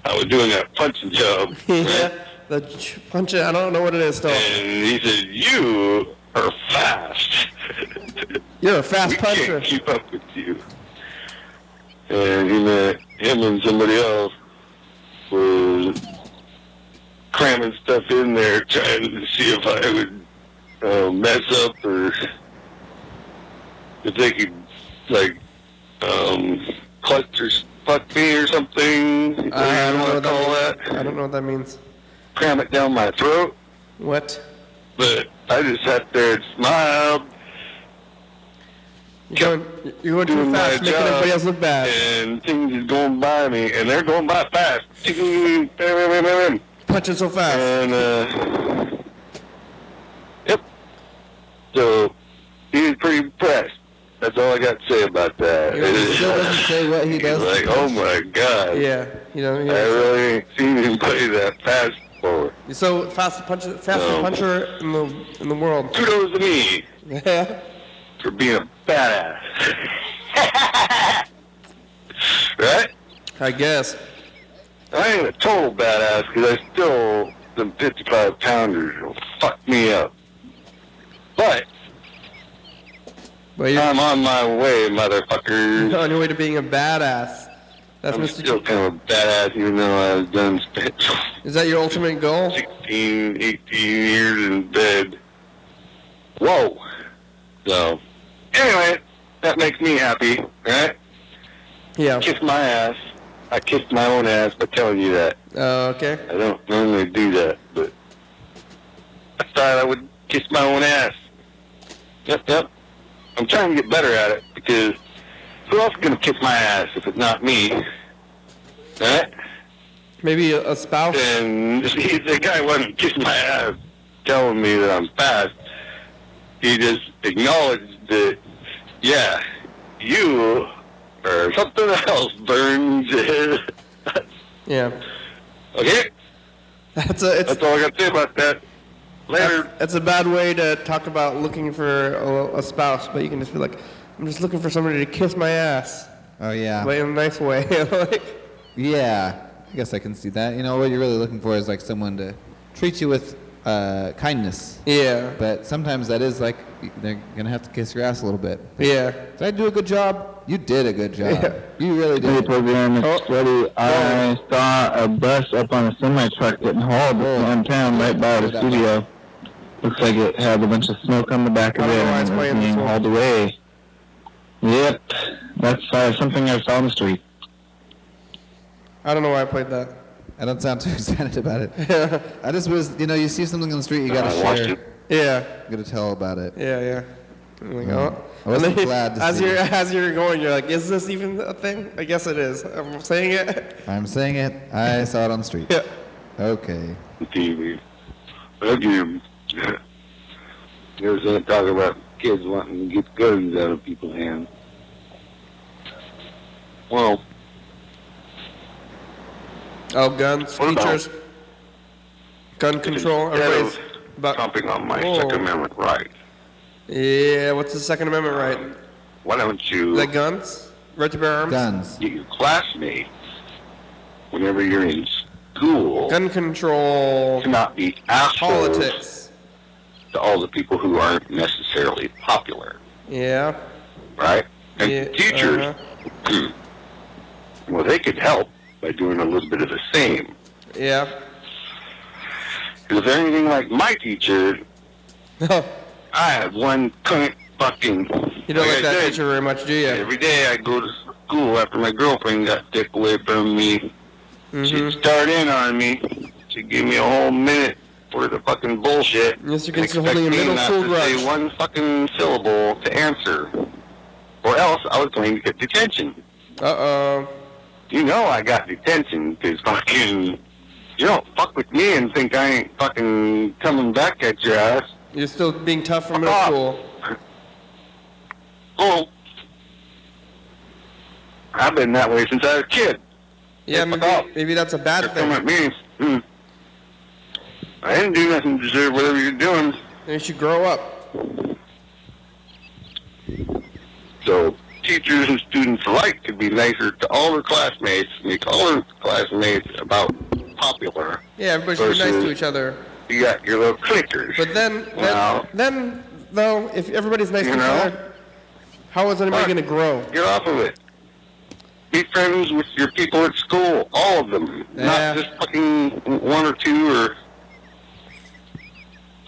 I was doing a punching job. yeah. The ch- punch. I don't know what it is still. And he said, You are fast. You're a fast we puncher. can't keep up with you. And he meant him and somebody else was cramming stuff in there, trying to see if I would uh, mess up or if they could, like, um, clutch or fuck me or something. Uh, I don't know what call that. that. I don't know what that means. Cram it down my throat. What? But I just sat there and smiled. You're going, you're going too doing my fast, making job, everybody else look bad. And things is going by me, and they're going by fast. Punching so fast. And, uh, yep. So, he was pretty impressed. That's all I got to say about that. He still doesn't say what he does. He's like, oh my God. Yeah. You know. I really ain't seen him play that fast before. So fast puncher, fastest puncher in the in the world. Kudos to me Yeah. for being a badass. right? I guess. I ain't a total badass because I still, them 55 pounders will fuck me up. But I'm on my way, motherfuckers. on your way to being a badass. That's I'm Mr. still kind of a badass, even though I've done spent Is that your ultimate goal? 16, 18 years in bed. Whoa. So, anyway, that makes me happy, right? Yeah. Kiss my ass. I kissed my own ass by telling you that. Uh, okay. I don't normally do that, but I thought I would kiss my own ass. Yep, yep. I'm trying to get better at it because who else is gonna kiss my ass if it's not me? Right? Maybe a, a spouse. And he, the guy wasn't kissing my ass, telling me that I'm fast. He just acknowledged that, yeah, you or something else burns. Yeah. okay, That's a it's that's all I got to say about that. Later. that's, that's a bad way to talk about looking for a, a spouse, but you can just be like, I'm just looking for somebody to kiss my ass, Oh yeah. but in a nice way. like, Yeah, I guess I can see that. You know, what you're really looking for is like someone to treat you with uh, kindness. yeah. But sometimes that is like they're gonna have to kiss your ass a little bit. Yeah. Did I do a good job? You did a good job. Yeah. You really Hey, did. program, Oh. it's ready. I saw a bus up on a semi truck getting hauled downtown right by the studio. Looks like it had a bunch of smoke on the back of it know why and it was being hauled away. Yep, that's uh, something I saw on the street. I don't know why I played that. I don't sound too excited about it. I just was, you know, you see something on the street, you gotta I watched share. it. Yeah. You gotta tell about it. Yeah, yeah. I'm like, oh. I wasn't glad to as see you're it. as you're going, you're like, is this even a thing? I guess it is. I'm saying it. I'm saying it. I saw it on the street. Yeah. Okay. TV. Thank you. You ever seen it talk about kids wanting to get guns out of people's hands? Well, Oh, guns, teachers, gun control. instead Everybody's about. stomping on my Whoa. Second Amendment right, Yeah. What's the Second Amendment right? Um, why don't you Like guns, right to bear arms. Guns. get your classmates, whenever you're in school, Gun control. to not be assholes Politics. To all the people who aren't necessarily popular, Yeah. right? And yeah. teachers, uh-huh. well, they could help by doing a little bit of the same. Yeah. Is there anything like my teacher, No, I have one cunt fucking. you don't like I that said, teacher very much, do you? Every day I go to school after my girlfriend got dick away from me. Mm-hmm. She'd start in on me. She'd give me a whole minute for the fucking bullshit. Yes, you and can still expect holding a middle school to say grudge. one fucking syllable to answer. Or else I was going to get detention. Uh-oh. You know I got detention because fucking. You don't fuck with me and think I ain't fucking coming back at your ass. You're still being tough from middle school. Oh. I've been that way since I was a kid. Yeah, maybe, maybe that's a bad They're coming at thing. me. Hmm. I didn't do nothing to deserve whatever you're doing. You should grow up. So teachers and students alike could be nicer to all their classmates, make all their classmates about popular. Yeah, everybody should be nice to each other. You got your little clickers. But then, then, Well- then, though, if everybody's nice to each other, how is anybody going to grow? Get off of it. Be friends with your people at school, all of them, Yeah. not just fucking one or two or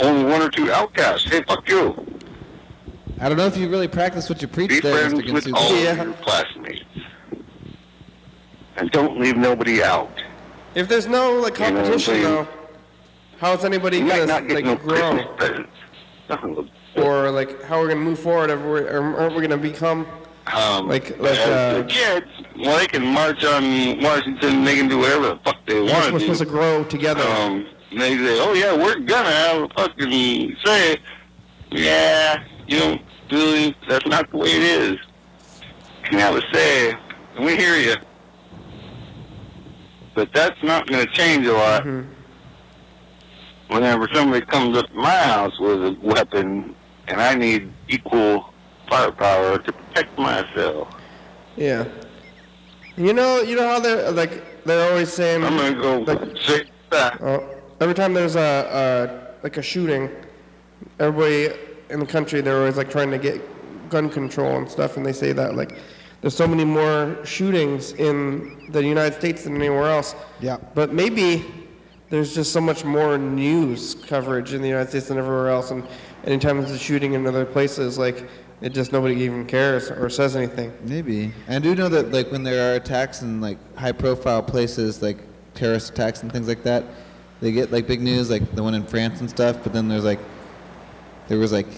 only one or two outcasts. Hey, fuck you. I don't know if you really practice what you preach Be there, friends Mr. with Ginsu. all Yeah. of your classmates, and don't leave nobody out. If there's no like You know what I'm competition, saying? though, how is anybody You might going not to get like no grow? Christmas presents. Nothing will- Or like how we're going to move forward? Or we- or aren't we going to become? Um, Like- but like, as uh, the kids, well, they can march on Washington. They can do whatever the fuck they want We're want supposed to to grow together. Um, and they say, "Oh yeah, we're gonna have a fucking say." Yeah, you don't really. That's not the way it is. You can have a say, and we hear you, but that's not going to change a lot. Mhm. Whenever somebody comes up to my house with a weapon, and I need equal firepower to protect myself, Yeah. You know, you know how they're like they're always saying. I'm gonna go Like, sit back. uh, every time there's a, a like a shooting, everybody in the country they're always like trying to get gun control and stuff, and they say that like there's so many more shootings in the United States than anywhere else. Yeah. But maybe there's just so much more news coverage in the United States than everywhere else, and anytime there's a shooting in other places, like it just nobody even cares or says anything. Maybe. I do you know that like when there are attacks in like high profile places like terrorist attacks and things like that, they get like big news like the one in France and stuff, but then there's like there was like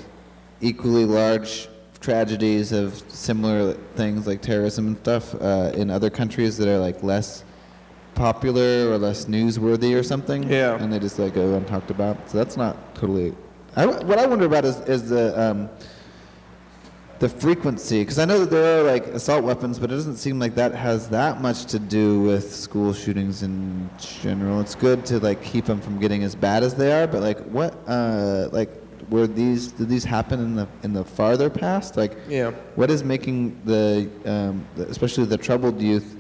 equally large tragedies of similar things like terrorism and stuff uh, in other countries that are like less popular or less newsworthy or something. Yeah. And they just like go untalked about. So that's not totally. I, what I wonder about is, is the um, the frequency because i know that there are like assault weapons but it doesn't seem like that has that much to do with school shootings in general. It's good to like keep them from getting as bad as they are but like what uh like were these did these happen in the in the farther past? Like Yeah. what is making the, um, the especially the troubled youth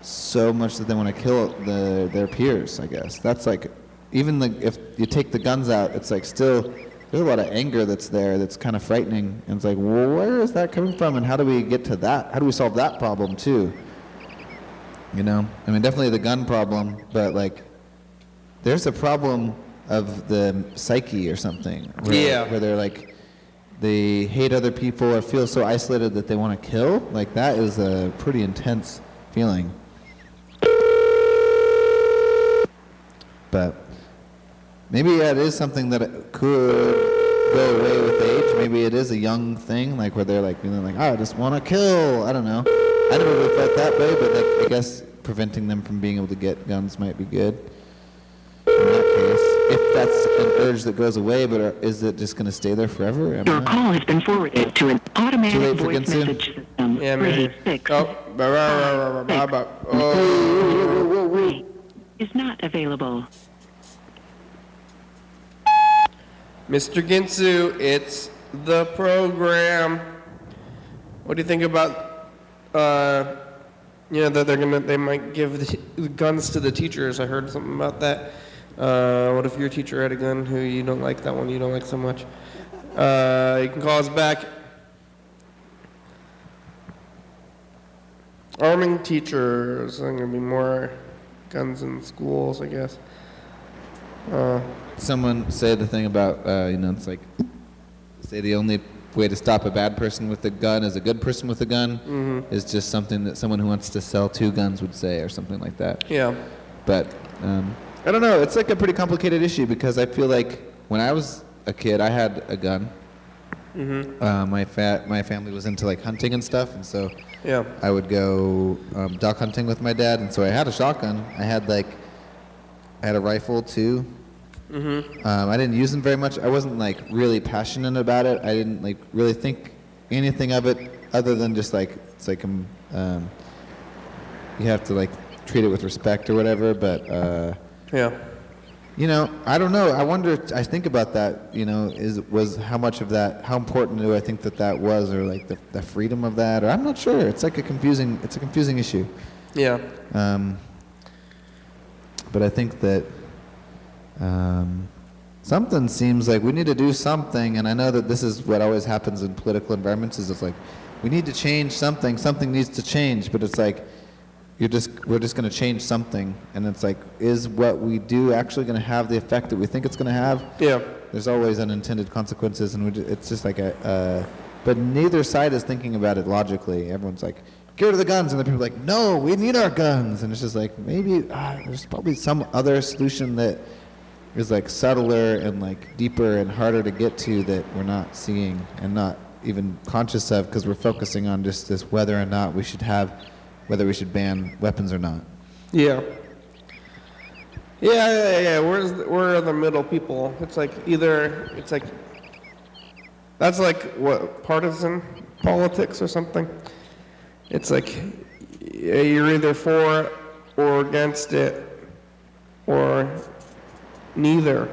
so much that they want to kill the, their peers i guess? That's like even the, if you take the guns out it's like still there's a lot of anger that's there that's kind of frightening. And it's like well, where is that coming from? And how do we get to that? How do we solve that problem too? You know? I mean definitely the gun problem but like there's a problem of the psyche or something where, Yeah. where they're like they hate other people or feel so isolated that they want to kill. Like that is a pretty intense feeling. But maybe that is something that could go away with age maybe it is a young thing like where they're like feeling like oh, i just want to kill i don't know i never really felt that way but like, i guess preventing them from being able to get guns might be good in that case if that's an urge that goes away but are, is it just going to stay there forever I don't Your know. call has been forwarded to an Too late automatic voice message system. Yeah, maybe. Three, oh, six, Oh, oh. is not available. Mr. Ginsu, it's the program. What do you think about, uh, you know, that they're gonna, they might give the guns to the teachers? I heard something about that. Uh, what if your teacher had a gun who you don't like that one you don't like so much? Uh, you can call us back. Arming teachers. There's gonna be more guns in schools, I guess. Uh, someone said the thing about uh, you know it's like say the only way to stop a bad person with a gun is a good person with a gun Mm-hmm. is just something that someone who wants to sell two guns would say or something like that yeah. but um, i don't know it's like a pretty complicated issue because i feel like when i was a kid i had a gun Mm-hmm. uh, my fa- my family was into like hunting and stuff and so Yeah. I would go um, duck hunting with my dad, and so I had a shotgun. I had like, I had a rifle too. Mm-hmm. Um, I didn't use them very much. I wasn't like really passionate about it. I didn't like really think anything of it other than just like it's like um, um, you have to like treat it with respect or whatever. But uh, Yeah. you know, I don't know. I wonder. I think about that. You know, is was how much of that? How important do I think that that was, or like the, the freedom of that? Or I'm not sure. It's like a confusing. It's a confusing issue. Yeah. Um, but I think that um, something seems like we need to do something, and I know that this is what always happens in political environments. Is it's like we need to change something. Something needs to change, but it's like you're just we're just going to change something, and it's like is what we do actually going to have the effect that we think it's going to have? Yeah. There's always unintended consequences, and we it's just like a. Uh, but neither side is thinking about it logically. Everyone's like, "Get rid of the guns," and the people are like, "No, we need our guns." And it's just like maybe ah, there's probably some other solution that is like subtler and like deeper and harder to get to that we're not seeing and not even conscious of because we're focusing on just this whether or not we should have, whether we should ban weapons or not. Yeah. Yeah, yeah, yeah. Where are the middle people? It's like either it's like that's like what partisan politics or something. It's like you're either for or against it or neither.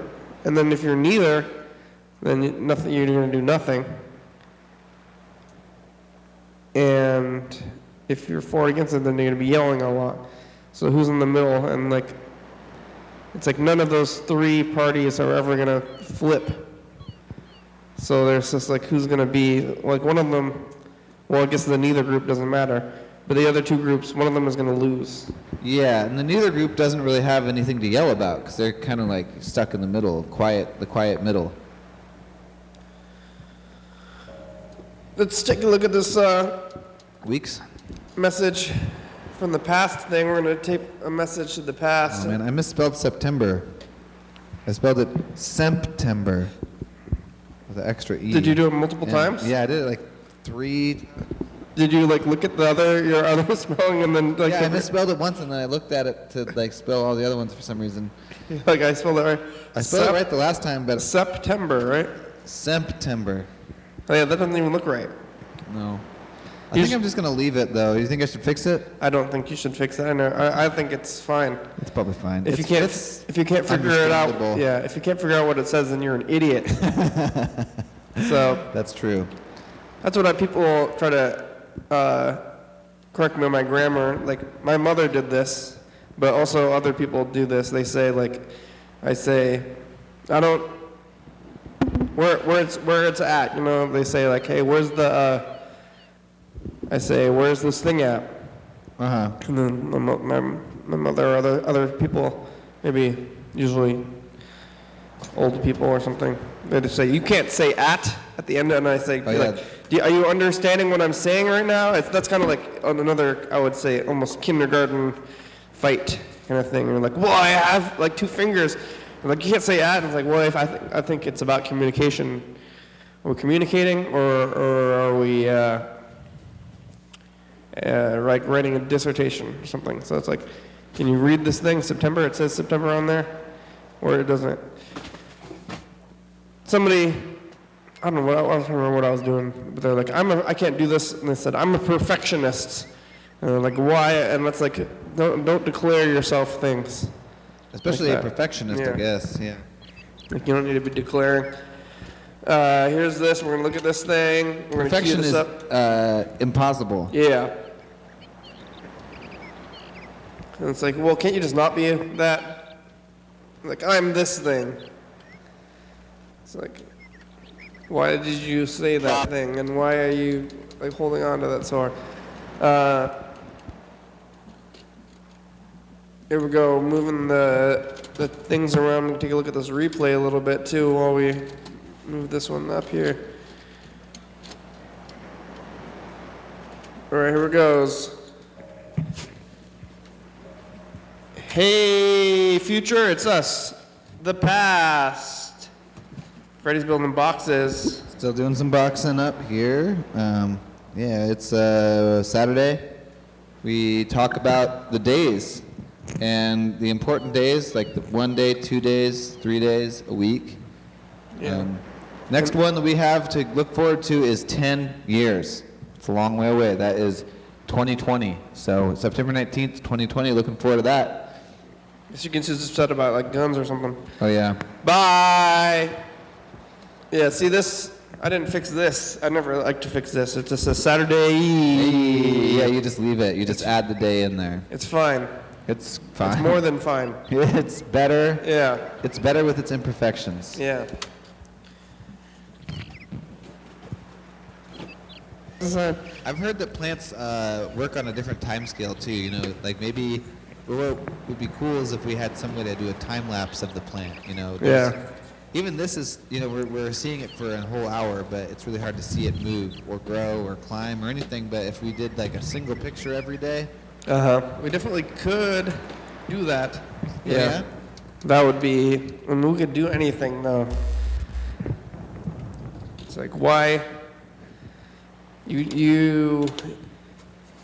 And then if you're neither, then nothing you're going to do nothing. And if you're for or against it, then you're going to be yelling a lot. So who's in the middle? And like, it's like none of those three parties are ever going to flip. So there's just like who's going to be like one of them Well, I guess the neither group doesn't matter. But the other two groups, one of them is going to lose. Yeah, and the neither group doesn't really have anything to yell about because they're kind of like stuck in the middle, quiet, the quiet middle. Let's take a look at this uh, Weeks. message from the past thing. We're going to tape a message to the past. Oh man, I misspelled September. I spelled it September with an extra e. Did you do it multiple Yeah. times? Yeah, I did it like three. Did you like look at the other your other spelling and then like Yeah, I misspelled it once and then I looked at it to like spell all the other ones for some reason. like I spelled it right? I spelled Sep- it right the last time, but September, right? September. Oh yeah, that doesn't even look right. No. I You think sh- I'm just gonna leave it though. You think I should fix it? I don't think you should fix it. I know. I, I think it's fine. It's probably fine. If It's- you can't, it's if you can't figure it out, yeah. If you can't figure out what it says, then you're an idiot. so That's true. that's what I, people try to uh, correct me on my grammar. Like my mother did this, but also other people do this. They say like, I say, I don't. Where where it's where it's at, you know. They say like, hey, where's the? Uh, I say, where's this thing at? Uh huh. And then my, my, my mother or other, other people, maybe usually old people or something, they just say, you can't say at at the end. And I say, Oh, yeah. like, Do are you understanding what I'm saying right now? It's, that's kind of like another, I would say, almost kindergarten fight kind of thing. You're like, well, I have like two fingers. I'm like, you can't say at. And it's like, well, if I, th- I think it's about communication. Are we communicating or, or are we... Uh, uh, like writing a dissertation or something. So it's like, can you read this thing? September. It says September on there, or it doesn't. Somebody, I don't know what I, I don't remember what I was doing, but they're like, I'm a, I can't do this, and they said I'm a perfectionist. And they're like, why? And that's like, don't don't declare yourself things. Especially Like a perfectionist, Yeah. I guess. Yeah. Like you don't need to be declaring. Uh, here's this. We're gonna look at this thing. We're gonna Perfection this is up. uh, impossible. Yeah. And it's like, well, can't you just not be that? Like, I'm this thing. It's like, why did you say that thing? And why are you, like, holding on to that so hard? Uh, here we go, moving the, the things around. Take a look at this replay a little bit, too, while we move this one up here. All right, here it goes. Hey, future, it's us. The past. Freddy's building boxes. Still doing some boxing up here. Um, yeah, it's uh, Saturday. We talk about the days and the important days, like the one day, two days, three days, a week. Yeah. Um, next one that we have to look forward to is 10 years. It's a long way away. That is 2020. So September 19th, 2020. Looking forward to that. Guess you can just upset about like guns or something. Oh yeah. Bye. Yeah, see this? I didn't fix this. I never like to fix this. It's just a Saturday. Yeah, you just leave it. You just add the day in there. It's fine. It's fine. It's more than fine. it's better. Yeah. It's better with its imperfections. Yeah. This is a- I've heard that plants uh, work on a different time scale too. You know, like maybe what would be cool is if we had some way to do a time lapse of the plant. You know. 'cause Yeah. Even this is, you know, we're, we're seeing it for a whole hour, but it's really hard to see it move or grow or climb or anything. But if we did like a single picture every day, Uh-huh. We definitely could do that. Yeah. That would be, I mean, we could do anything though. It's like, why? You, you,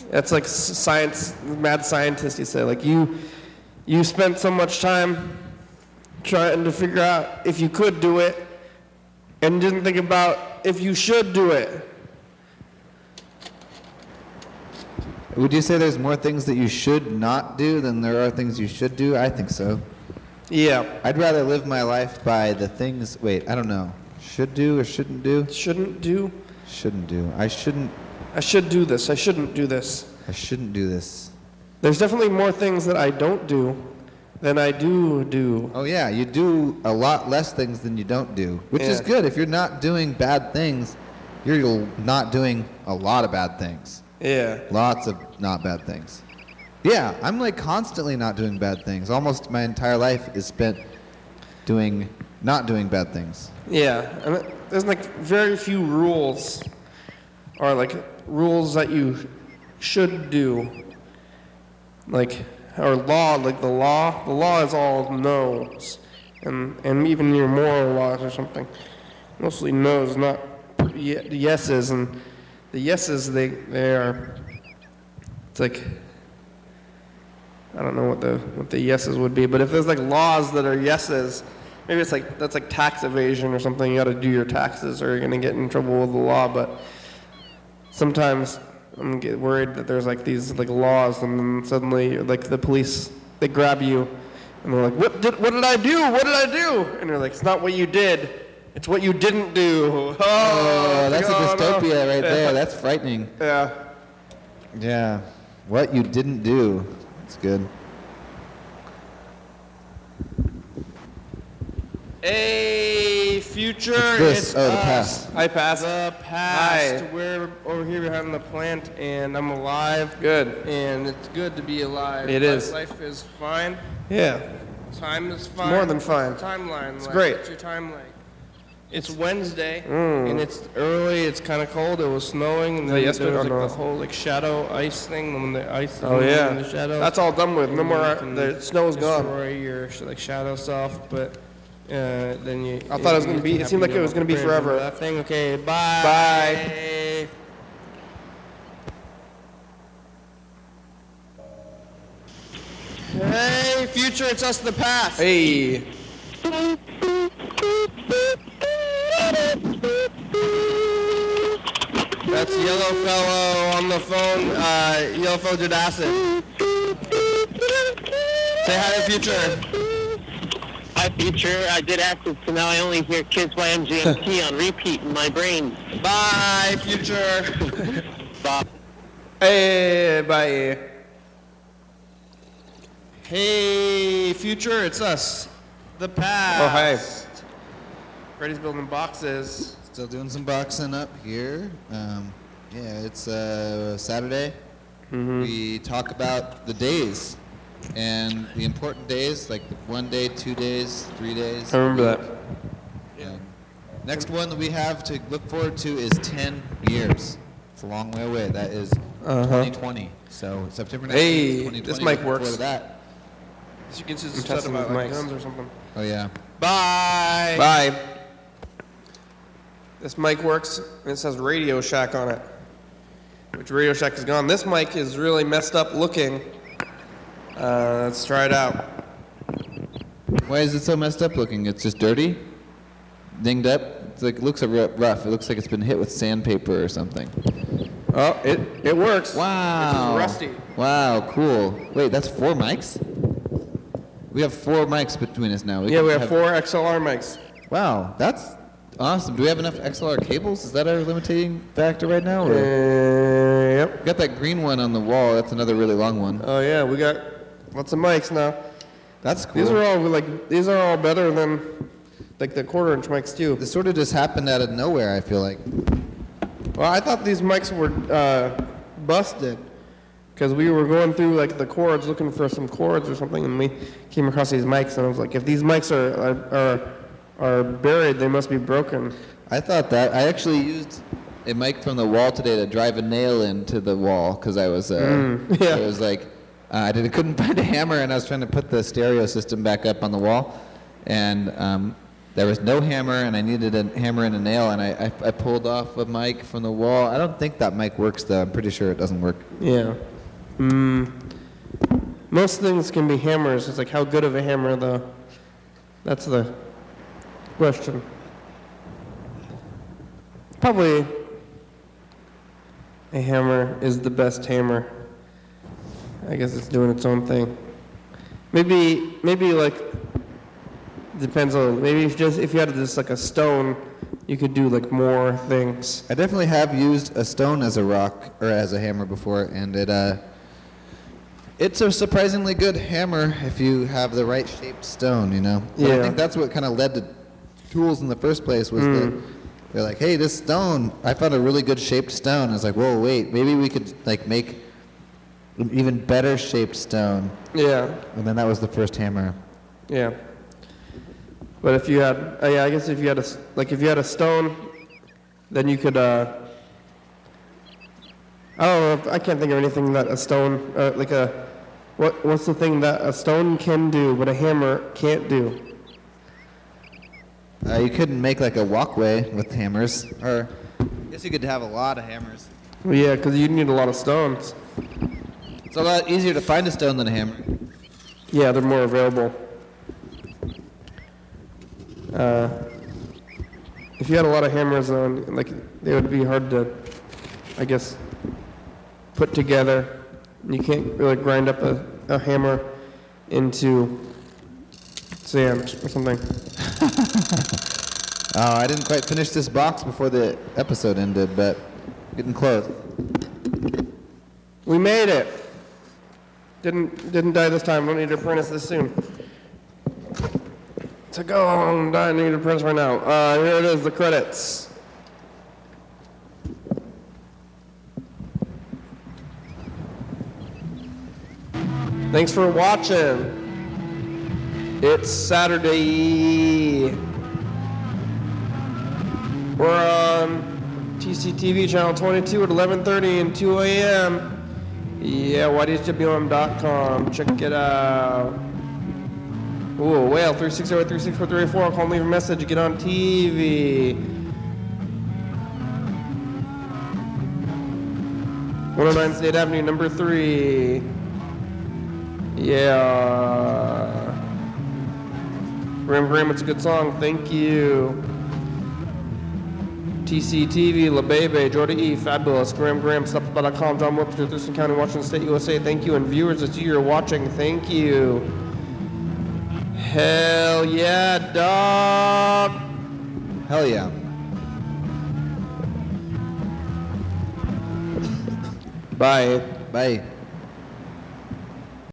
that's like science, mad scientist, you say, like you, you spent so much time trying to figure out if you could do it and didn't think about if you should do it. would you say there's more things that you should not do than there are things you should do? I think so. Yeah. I'd rather live my life by the things. Wait, I don't know. Should do or shouldn't do? Shouldn't do. Shouldn't do. I shouldn't. I should do this. I shouldn't do this. I shouldn't do this. There's definitely more things that I don't do than I do do. Oh yeah, you do a lot less things than you don't do, which is good. If you're not doing bad things, you're not doing a lot of bad things. Yeah. Lots of not bad things. Yeah, I'm like constantly not doing bad things. Almost my entire life is spent doing not doing bad things. Yeah, and it- there's like very few rules, or like rules that you should do. Like, or law, like the law, the law is all no's, and and even your moral laws or something, mostly no's, not ye- yeses, and the yeses they they are. It's like. I don't know what the what the yeses would be, but if there's like laws that are yeses, maybe it's like that's like tax evasion or something. You got to do your taxes, or you're gonna get in trouble with the law. But sometimes I'm get worried that there's like these like laws, and then suddenly like the police they grab you, and they're like, "What did what did I do? What did I do?" And you're like, "It's not what you did. It's what you didn't do." Oh, Oh, that's a oh, no. dystopia right Yeah. there. That's frightening. Yeah. Yeah. What you didn't do. That's good. Hey, future. What's this? It's Oh, the us. past. Hi, past. The past. Hi. We're over here behind the plant, and I'm alive. Good. And it's good to be alive. It is. Life- is. Fine. Yeah. Time is fine. more than fine. Timeline. It's great. What's your time like? It's Wednesday, Mm. and it's early. It's kind of cold. It was snowing, and then yesterday? there was like no. the whole like shadow ice thing when the ice. Oh yeah. in the shadow. That's all done with. No more. The snow's gone. Destroy your like shadow self, but uh, then you. I thought it was gonna be- it seemed like it was gonna be forever. That thing. Okay. Bye. Bye. Hey, future, it's us, the past. Hey. That's Yellow Fellow on the phone. Uh, Yellow Fellow did acid. Say hi to future. Hi, future. I did acid, so now I only hear Kids by MGMT on repeat in my brain. Bye, future. Bye. Hey, bye. Hey, future, it's us, the past. Oh, hey. Freddy's building boxes. Still doing some boxing up here. Um, yeah, it's uh, Saturday. We talk about the days and the important days, like one day, two days, three days. I remember that. Um, next one that we have to look forward to is 10 years. It's a long way away. That is Uh-huh. 2020. So September 19th, Hey, 2020. this mic works. to that. You can just I'm set testing about these like guns or something. Oh, yeah. Bye. Bye. This mic works, and it says Radio Shack on it. Which Radio Shack is gone. This mic is really messed up looking. Uh, let's try it out. Why is it so messed up looking? It's just dirty? Dinged up? It's like, it looks rough. It looks like it's been hit with sandpaper or something. Oh, it, it works. Wow. It's rusty. Wow, cool. Wait, that's four mics? We have four mics between us now. Yeah, we have four XLR mics. Wow, that's awesome. Do we have enough XLR cables? Is that our limiting factor right now? Uh, yep. We got that green one on the wall. That's another really long one. Oh yeah, we got lots of mics now. That's cool. These are all like these are all better than like the quarter inch mics too. This sort of just happened out of nowhere, I feel like. Well, I thought these mics were uh, busted because we were going through like the cords looking for some cords or something, and we came across these mics, and I was like, if these mics are are are, are buried, they must be broken. I thought that. I actually used a mic from the wall today to drive a nail into the wall because I was, uh, Mm, yeah. I was like, I did, couldn't find a hammer and I was trying to put the stereo system back up on the wall, and um, there was no hammer and I needed a hammer and a nail and I, I, I pulled off a mic from the wall. I don't think that mic works though. I'm pretty sure it doesn't work. Yeah. Mm. Most things can be hammers. It's like how good of a hammer, though. That's the question. Probably a hammer is the best hammer. I guess it's doing its own thing. Maybe, maybe like depends on maybe if just if you had just like a stone, you could do like more things. I definitely have used a stone as a rock or as a hammer before, and it uh, it's a surprisingly good hammer if you have the right shaped stone. You know. But I think that's what kind of led to tools in the first place was Mm. the They're like, hey, this stone, I found a really good shaped stone. I was like, whoa, wait, maybe we could like make an even better shaped stone. Yeah, And then that was the first hammer. yeah. But if you had, uh, yeah, I guess if you had a, like if you had a stone, then you could, uh, I don't know, I can't think of anything that a stone, uh, like a, what, what's the thing that a stone can do but a hammer can't do? Uh, you couldn't make like a walkway with hammers, or I guess you could have a lot of hammers. Well, yeah, because you need a lot of stones. It's a lot easier to find a stone than a hammer. Yeah, they're more available. Uh, if you had a lot of hammers on, like, they would be hard to, I guess, put together. You can't really grind up a, a hammer into sand or something. Oh, I didn't quite finish this box before the episode ended, but getting close. We made it. Didn't didn't die this time. Don't need to apprentice this soon. To go home, die. Need to apprentice right now. Uh, here it is. The credits. Thanks for watching. It's Saturday. We're on TCTV channel 22 at 11:30 and 2 a.m. Yeah, whatisswm.com. Check it out. Ooh, whale 360-364-384. Call, leave a message. Get on TV. 109 State Avenue, number three. Yeah. Grim Grim, it's a good song. Thank you. TCTV, La Bebe, Jordan E, Fabulous, Graham Graham, Supplemental.com, John Webster, Thurston County, Washington State, USA. Thank you. And viewers, it's you you're watching. Thank you. Hell yeah, dog. Hell yeah. Bye. Bye.